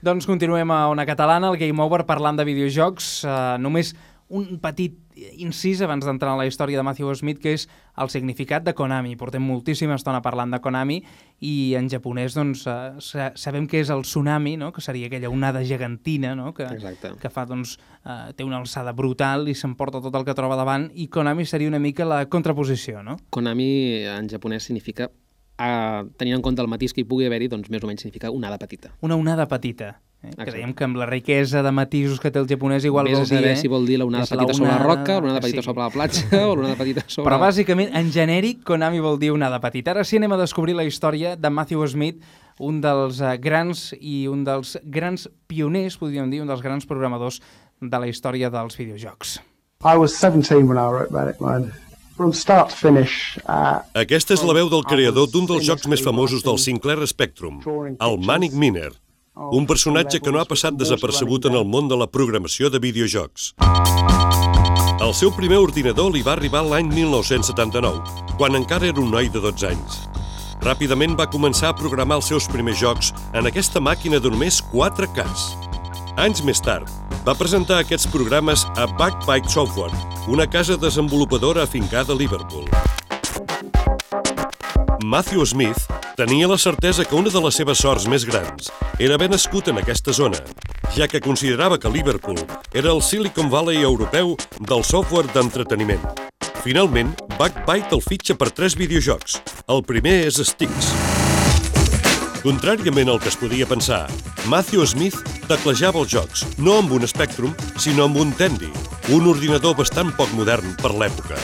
Doncs continuem a Ona Catalana, el Game Over, parlant de videojocs. Uh, només un petit incís abans d'entrar en la història de Matthew Smith, que és el significat de Konami. Portem moltíssima estona parlant de Konami i en japonès doncs, sa sabem que és el tsunami, no? que seria aquella onada gegantina no? que, Exacte. que fa, doncs, uh, té una alçada brutal i s'emporta tot el que troba davant i Konami seria una mica la contraposició, no? Konami en japonès significa, eh, tenint en compte el matís que hi pugui haver-hi, doncs més o menys significa onada petita. Una onada petita. Eh? Creiem que amb la riquesa de matisos que té el japonès igual Vés vol dir... eh, si vol dir la onada és la petita sobre la roca, l'onada petita sigui. sobre la platja o l'onada petita sobre... Però bàsicament, en genèric, Konami vol dir onada petita. Ara sí anem a descobrir la història de Matthew Smith, un dels eh, grans i un dels grans pioners, podríem dir, un dels grans programadors de la història dels videojocs. I was 17 when I wrote Manic Mind. From start to finish, uh, Aquesta és la veu del creador d'un dels jocs més famosos del Sinclair Spectrum, el Manic Miner, un personatge que no ha passat desapercebut en el món de la programació de videojocs. El seu primer ordinador li va arribar l'any 1979, quan encara era un noi de 12 anys. Ràpidament va començar a programar els seus primers jocs en aquesta màquina de només 4 Ks. Anys més tard, va presentar aquests programes a Backbite Software, una casa desenvolupadora afincada a Liverpool. Matthew Smith tenia la certesa que una de les seves sorts més grans era haver nascut en aquesta zona, ja que considerava que Liverpool era el Silicon Valley europeu del software d'entreteniment. Finalment, Backbite el fitxa per tres videojocs. El primer és Styx. Contràriament al que es podia pensar, Matthew Smith teclejava els jocs, no amb un Spectrum, sinó amb un Tandy, un ordinador bastant poc modern per l'època.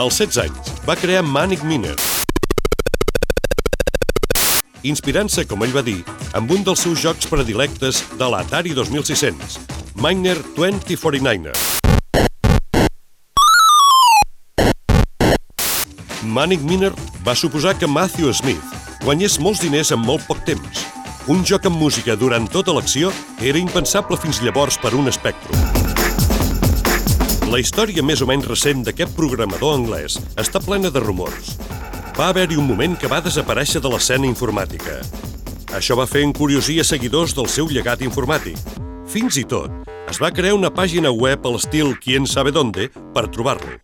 Als 16 anys, va crear Manic Miner, inspirant-se, com ell va dir, amb un dels seus jocs predilectes de l'Atari 2600, Miner 2049er. Manic Miner va suposar que Matthew Smith guanyés molts diners en molt poc temps. Un joc amb música durant tota l'acció era impensable fins llavors per un Spectrum. La història més o menys recent d'aquest programador anglès està plena de rumors. Va haver-hi un moment que va desaparèixer de l'escena informàtica. Això va fer encuriosir a seguidors del seu llegat informàtic. Fins i tot, es va crear una pàgina web a l'estil Quién sabe dónde per trobar-lo.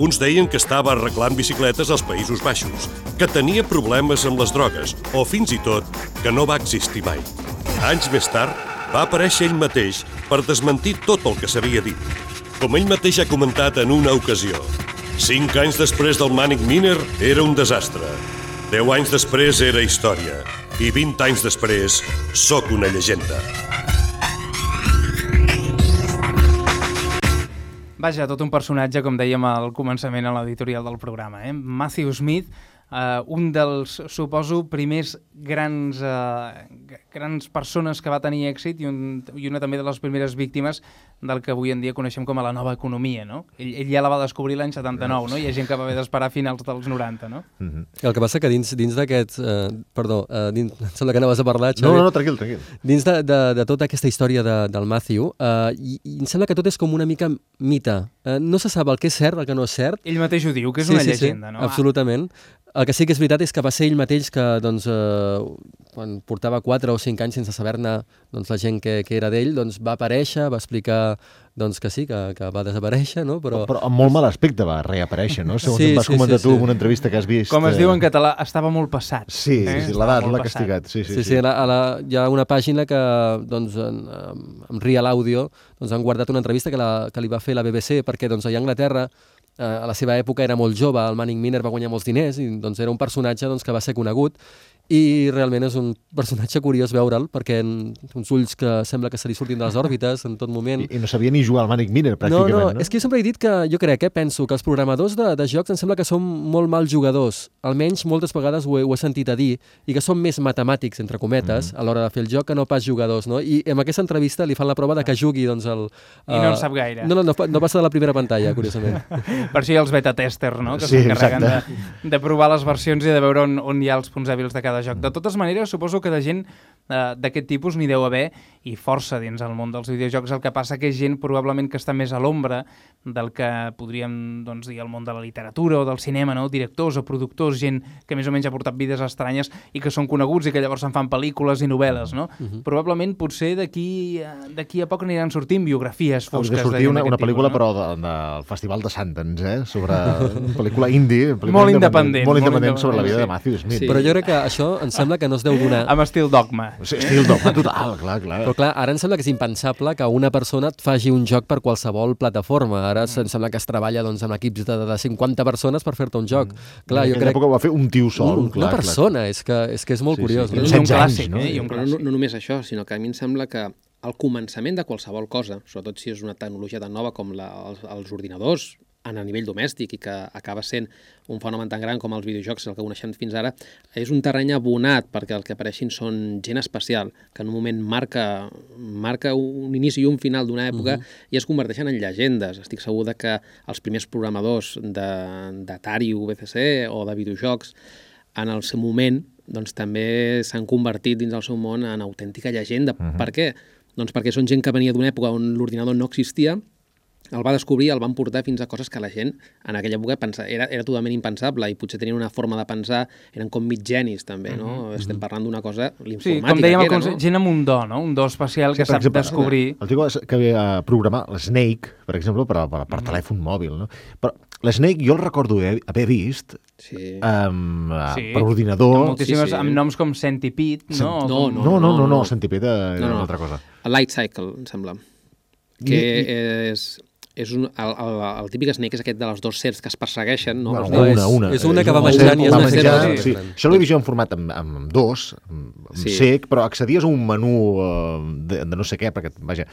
Uns deien que estava arreglant bicicletes als Països Baixos, que tenia problemes amb les drogues o fins i tot que no va existir mai. Anys més tard, va aparèixer ell mateix per desmentir tot el que s'havia dit. Com ell mateix ha comentat en una ocasió, cinc anys després del Manic Miner era un desastre. Deu anys després era història. I 20 anys després, sóc una llegenda. Vaja, tot un personatge, com dèiem al començament a l'editorial del programa. Eh? Matthew Smith, eh, un dels, suposo, primers grans, eh, grans persones que va tenir èxit i, un, i una també de les primeres víctimes del que avui en dia coneixem com a la nova economia, no? Ell, ell ja la va descobrir l'any 79, no? Hi ha gent que va haver d'esperar finals dels 90, no? Mm -hmm. El que passa que dins, dins d'aquest... Eh, perdó, eh, dins, em sembla que anaves a parlar, Xavi. No, no, no, tranquil, tranquil. Dins de, de, de tota aquesta història de, del Matthew, eh, i, i em sembla que tot és com una mica mite. Eh, no se sap el que és cert, el que no és cert. Ell mateix ho diu, que és sí, una sí, llegenda, sí, no? Absolutament. El que sí que és veritat és que va ser ell mateix que, doncs, eh, quan portava 4 o 5 anys sense saber-ne doncs, la gent que, que era d'ell, doncs, va aparèixer, va explicar doncs, que sí, que, que va desaparèixer, no? Però... però amb molt mal aspecte va reaparèixer, no? Segons Sí, sí, em vas sí, comentar sí, tu sí. en una entrevista que has vist... Com es eh, diu en català, estava molt passat. Sí, eh? sí, sí l'edat l'ha castigat. Sí, sí, Sí, sí, a la, a la, hi ha una pàgina que, doncs, en, amb Real Audio, doncs, han guardat una entrevista que, la, que li va fer la BBC, perquè doncs, allà a Anglaterra, a la seva època era molt jove, el Manning Miner va guanyar molts diners, i doncs, era un personatge doncs, que va ser conegut, i realment és un personatge curiós veure'l, perquè en uns ulls que sembla que se li surtin de les òrbites en tot moment. I, I no sabia ni jugar al Manic Miner, No, pràcticament, no, no? és que jo sempre he dit que, jo crec, eh, penso que els programadors de, de jocs em sembla que són molt mal jugadors. Almenys moltes vegades ho he, ho he sentit a dir, i que són més matemàtics, entre cometes, Mm. a l'hora de fer el joc, que no pas jugadors, no? I amb aquesta entrevista li fan la prova de que jugui, doncs, el... I no en sap gaire. No, no, no, no passa de la primera pantalla, curiosament. Per això hi ha els beta-testers, no? que Sí, s'encarreguen de, exacte. de provar les versions i de veure on, on hi ha els punts dèbils de cada joc. De totes maneres, suposo que de gent eh, d'aquest tipus n'hi deu haver i força dins el món dels videojocs. El que passa que és gent probablement que està més a l'ombra del que podríem doncs, dir el món de la literatura o del cinema, no? directors o productors, gent que més o menys ha portat vides estranyes i que són coneguts i que llavors se'n fan pel·lícules i novel·les. No? Probablement potser d'aquí eh, d'aquí a poc aniran sortint biografies Hauria fosques. de sortir de gent una, una pel·lícula, tipus, no? però de, del Festival de Sundance, eh? Sobre una pel·lícula indie. pel·lícula Molt independent, Molt molt independent sobre la vida de independent, Matthew Smith. Sí. Però jo crec que això em sembla que no es deu donar... Amb estil dogma. Sí, estil dogma total, clar, clar. Però clar, ara em sembla que és impensable que una persona et faci un joc per qualsevol plataforma. Ara Mm. em sembla que es treballa doncs, amb equips de, de 50 persones per fer-te un joc. Clar, en jo crec... època ho va fer un tio sol, un, clar, una persona, és que, és que és molt Sí, sí. curiós. I no? I un 16 anys, clàssic, no? eh? I un Però no, clàssic. no només això, sinó que a mi em sembla que el començament de qualsevol cosa, sobretot si és una tecnologia tan nova com la, els, els ordinadors, en a nivell domèstic i que acaba sent un fenomen tan gran com els videojocs, el que coneixem fins ara, és un terreny abonat perquè el que apareixin són gent especial, que en un moment marca, marca un inici i un final d'una època i es converteixen en llegendes. Estic segur de que els primers programadors de- d'Atari, VCC o de videojocs en el seu moment doncs, també s'han convertit dins el seu món en autèntica llegenda. Uh -huh. Per què? Doncs perquè són gent que venia d'una època on l'ordinador no existia, el va descobrir, el van portar fins a coses que la gent en aquella època pensa, era, era totalment impensable i potser tenien una forma de pensar, eren com mig genis també, no? Estem parlant d'una cosa, Sí, l'informàtica com dèiem, que el era, no? gent amb un do, no? Un do especial que per sap exemple, descobrir. El tio que havia programar l'Snake, per exemple, per, per, per telèfon mòbil, no? Però l'Snake jo el recordo haver, haver vist Sí. um, Sí. sí. per ordinador... Moltíssimes, sí, sí. amb noms com Centipede, no? No, No, no, no, no, no, no, no. Centipede era No, no. una altra cosa. El Light Cycle, em sembla. Que és, és un, el, el, el típic Snake és aquest de les dos serps que es persegueixen, no? Bueno, no, és- una, una. és una que va una menjant i serp, va va menjar, menjant. sí. Això l'he vist jo en format amb, amb dos, amb, Sí. sec, però accedies a un menú eh, de, de no sé què, perquè, vaja,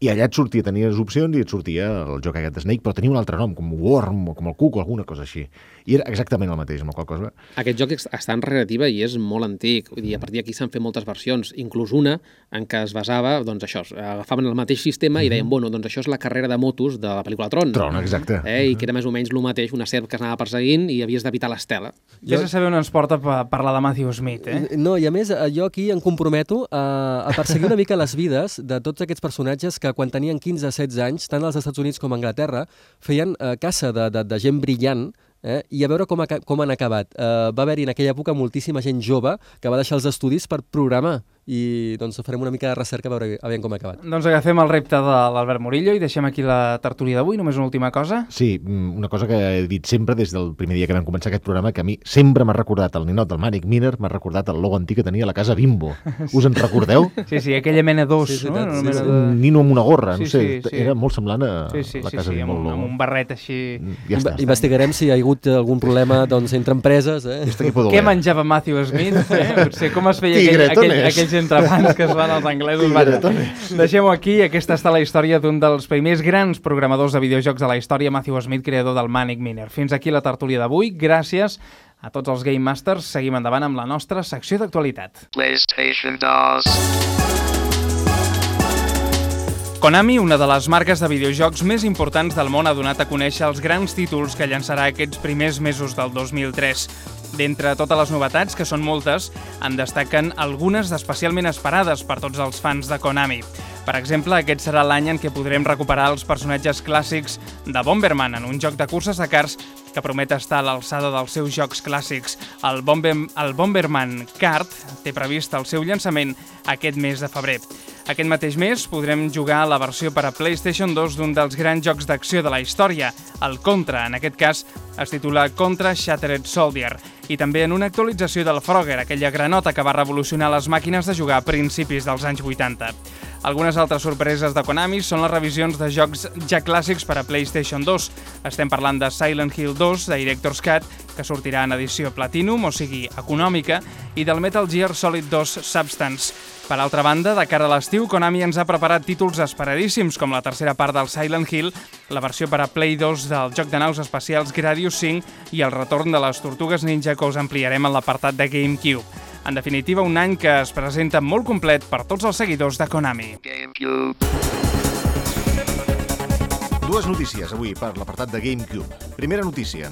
i allà et sortia, tenies opcions i et sortia el joc aquest de Snake, però tenia un altre nom, com Worm o com el Cuc o alguna cosa així. I era exactament el mateix, amb la qual cosa... Aquest joc està en recreativa i és molt antic. Vull dir, a partir d'aquí s'han fet moltes versions, inclús una en què es basava, doncs això, agafaven el mateix sistema i deien, bueno, doncs això és la carrera de motos de de la pel·lícula Tron. Tron, exacte. Eh? I que era més o menys el mateix, una serp que es anava perseguint i havies d'evitar l'estela. Vés a saber on ens porta pa parlar de Matthew Smith, eh? No, i a més, eh, jo aquí em comprometo a, a perseguir una mica les vides de tots aquests personatges que quan tenien 15-16 anys, tant als Estats Units com a Anglaterra, feien eh, caça de, de, de gent brillant eh? i a veure com, ha, com han acabat. Eh, va haver-hi en aquella època moltíssima gent jove que va deixar els estudis per programar i doncs farem una mica de recerca a veure, a veure com ha acabat. Doncs agafem el repte de l'Albert Murillo i deixem aquí la tertúlia d'avui. Només una última cosa. Sí, mm, una cosa que he dit sempre des del primer dia que vam començar aquest programa, que a mi sempre m'ha recordat el ninot del Manic Miner, m'ha recordat el logo antic que tenia a la casa Bimbo. Us en recordeu? Sí, sí, aquella mena d'os, Sí, sí, no? sí, sí. Un nino amb una gorra, no Sí, sé, sí, sí. era molt semblant a Sí, sí, la sí, casa sí, Bimbo. amb, amb un barret així... Ja està. Inve- Investigarem si hi ha hagut algun problema doncs, entre empreses. Eh? Què menjava Matthew Smith? Eh? Potser com es feia aquell, aquell, aquells entrepans que es van als anglesos. Vaja. Deixem-ho aquí. Aquesta està la història d'un dels primers grans programadors de videojocs de la història, Matthew Smith, creador del Manic Miner. Fins aquí la tertúlia d'avui. Gràcies a tots els Game Masters. Seguim endavant amb la nostra secció d'actualitat. PlayStation dolls. Konami, una de les marques de videojocs més importants del món, ha donat a conèixer els grans títols que llançarà aquests primers mesos del 2003. D'entre totes les novetats, que són moltes, en destaquen algunes d'especialment esperades per tots els fans de Konami. Per exemple, aquest serà l'any en què podrem recuperar els personatges clàssics de Bomberman en un joc de curses de cars que promet estar a l'alçada dels seus jocs clàssics. El, Bomber, el Bomberman Kart té previst el seu llançament aquest mes de febrer. Aquest mateix mes podrem jugar a la versió per a PlayStation 2 d'un dels grans jocs d'acció de la història, el Contra. En aquest cas es titula Contra Shattered Soldier i també en una actualització del Frogger, aquella granota que va revolucionar les màquines de jugar a principis dels anys 80. Algunes altres sorpreses de Konami són les revisions de jocs ja clàssics per a PlayStation 2. Estem parlant de Silent Hill 2, de Director's Cut, que sortirà en edició Platinum, o sigui, econòmica, i del Metal Gear Solid 2 Substance. Per altra banda, de cara a l'estiu, Konami ens ha preparat títols esperadíssims, com la tercera part del Silent Hill, la versió per a Play 2 del joc de naus espacials Gradius 5 i el retorn de les Tortugues Ninja que us ampliarem en l'apartat de GameCube. En definitiva, un any que es presenta molt complet per tots els seguidors de Konami. GameCube. Dues notícies avui per l'apartat de GameCube. Primera notícia.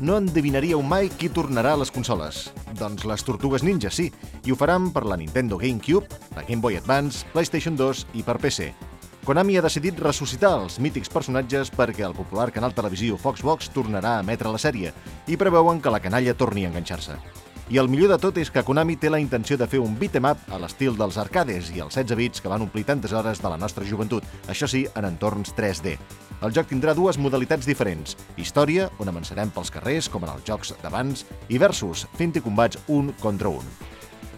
No endevinaríeu mai qui tornarà a les consoles. Doncs les Tortugues Ninja, sí, i ho faran per la Nintendo GameCube, la Game Boy Advance, PlayStation 2 i per PC. Konami ha decidit ressuscitar els mítics personatges perquè el popular canal televisiu Foxbox tornarà a emetre la sèrie i preveuen que la canalla torni a enganxar-se. I el millor de tot és que Konami té la intenció de fer un beat'em up a l'estil dels arcades i els 16 bits que van omplir tantes hores de la nostra joventut, això sí, en entorns 3D. El joc tindrà dues modalitats diferents, història, on avançarem pels carrers, com en els jocs d'abans, i versus, fent-hi combats un contra un.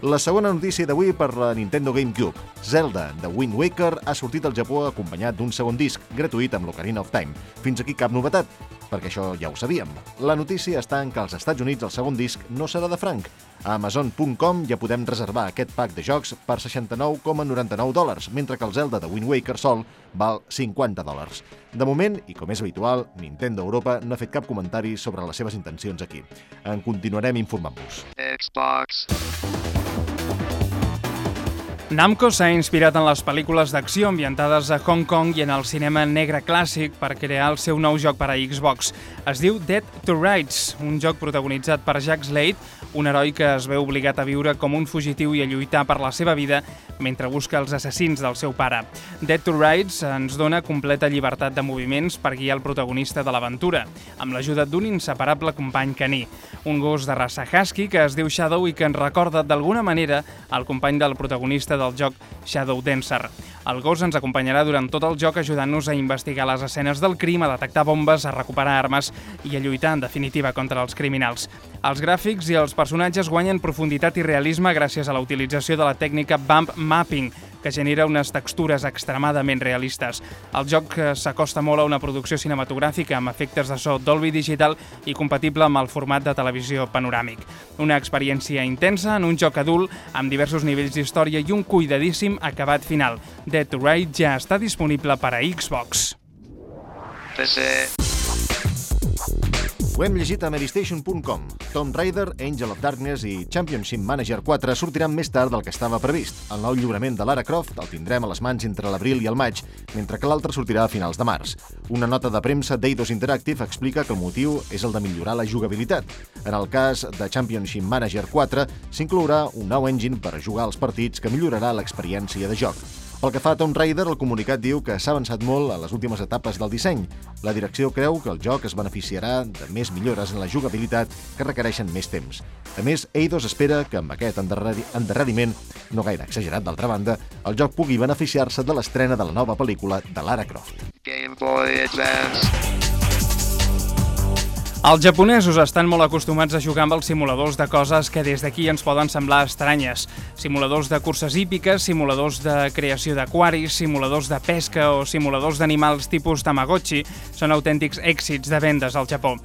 La segona notícia d'avui per la Nintendo GameCube. Zelda, de Wind Waker, ha sortit al Japó acompanyat d'un segon disc, gratuït amb l'Ocarina of Time. Fins aquí cap novetat, perquè això ja ho sabíem. La notícia està en que als Estats Units el segon disc no serà de franc. A Amazon.com ja podem reservar aquest pack de jocs per 69,99 dòlars, mentre que el Zelda de Wind Waker sol val 50 dòlars. De moment, i com és habitual, Nintendo Europa no ha fet cap comentari sobre les seves intencions aquí. En continuarem informant-vos. Xbox. Namco s'ha inspirat en les pel·lícules d'acció ambientades a Hong Kong i en el cinema negre clàssic per crear el seu nou joc per a Xbox. Es diu Dead to Rights, un joc protagonitzat per Jack Slade, un heroi que es veu obligat a viure com un fugitiu i a lluitar per la seva vida mentre busca els assassins del seu pare. Dead to Rights ens dona completa llibertat de moviments per guiar el protagonista de l'aventura, amb l'ajuda d'un inseparable company caní, un gos de raça husky que es diu Shadow i que ens recorda d'alguna manera el company del protagonista del joc Shadow Dancer. El gos ens acompanyarà durant tot el joc ajudant-nos a investigar les escenes del crim, a detectar bombes, a recuperar armes i a lluitar, en definitiva, contra els criminals. Els gràfics i els personatges guanyen profunditat i realisme gràcies a la utilització de la tècnica Bump Mapping, que genera unes textures extremadament realistes. El joc eh, s'acosta molt a una producció cinematogràfica amb efectes de so Dolby Digital i compatible amb el format de televisió panoràmic. Una experiència intensa en un joc adult amb diversos nivells d'història i un cuidadíssim acabat final. Dead to Ride ja està disponible per a Xbox. PC. Ho hem llegit a medistation.com. Tomb Raider, Angel of Darkness i Championship Manager 4 sortiran més tard del que estava previst. El nou lliurament de Lara Croft el tindrem a les mans entre l'abril i el maig, mentre que l'altre sortirà a finals de març. Una nota de premsa d'Eidos Interactive explica que el motiu és el de millorar la jugabilitat. En el cas de Championship Manager 4, s'inclourà un nou engine per jugar als partits que millorarà l'experiència de joc. Pel que fa a Tomb Raider, el comunicat diu que s'ha avançat molt a les últimes etapes del disseny. La direcció creu que el joc es beneficiarà de més millores en la jugabilitat que requereixen més temps. A més, Eidos espera que amb aquest endarreri endarreriment, no gaire exagerat d'altra banda, el joc pugui beneficiar-se de l'estrena de la nova pel·lícula de Lara Croft. Game Boy Advance. Els japonesos estan molt acostumats a jugar amb els simuladors de coses que des d'aquí ens poden semblar estranyes. Simuladors de curses hípiques, simuladors de creació d'aquaris, simuladors de pesca o simuladors d'animals tipus Tamagotchi són autèntics èxits de vendes al Japó.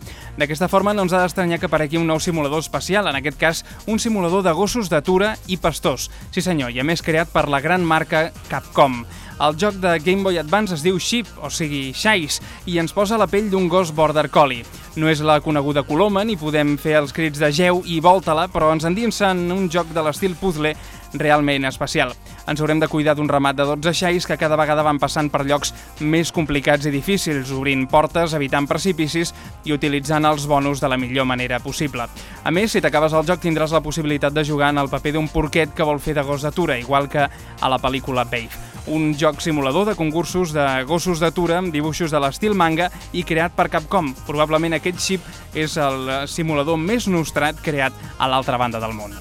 D'aquesta forma no ens ha d'estranyar que aparegui un nou simulador espacial, en aquest cas un simulador de gossos d'atura i pastors. Sí senyor, i a més creat per la gran marca Capcom. El joc de Game Boy Advance es diu Sheep, o sigui, Xais, i ens posa la pell d'un gos Border Collie. No és la coneguda Coloma, ni podem fer els crits de geu i volta-la, però ens endinsa en un joc de l'estil puzzle realment especial. Ens haurem de cuidar d'un ramat de 12 xais que cada vegada van passant per llocs més complicats i difícils, obrint portes, evitant precipicis i utilitzant els bonus de la millor manera possible. A més, si t'acabes el joc tindràs la possibilitat de jugar en el paper d'un porquet que vol fer de gos d'atura, igual que a la pel·lícula Babe un joc simulador de concursos de gossos d'atura amb dibuixos de l'estil manga i creat per Capcom. Probablement aquest xip és el simulador més nostrat creat a l'altra banda del món.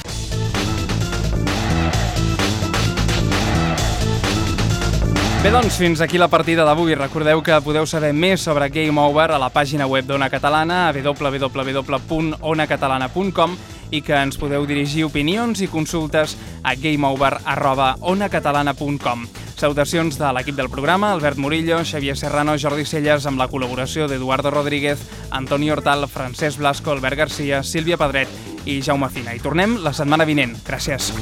Bé, doncs, fins aquí la partida d'avui. Recordeu que podeu saber més sobre Game Over a la pàgina web d'Ona Catalana, www.onacatalana.com i que ens podeu dirigir opinions i consultes a gameover.onacatalana.com. Salutacions de l'equip del programa, Albert Murillo, Xavier Serrano, Jordi Celles, amb la col·laboració d'Eduardo Rodríguez, Antoni Hortal, Francesc Blasco, Albert Garcia, Sílvia Pedret i Jaume Fina. I tornem la setmana vinent. Gràcies.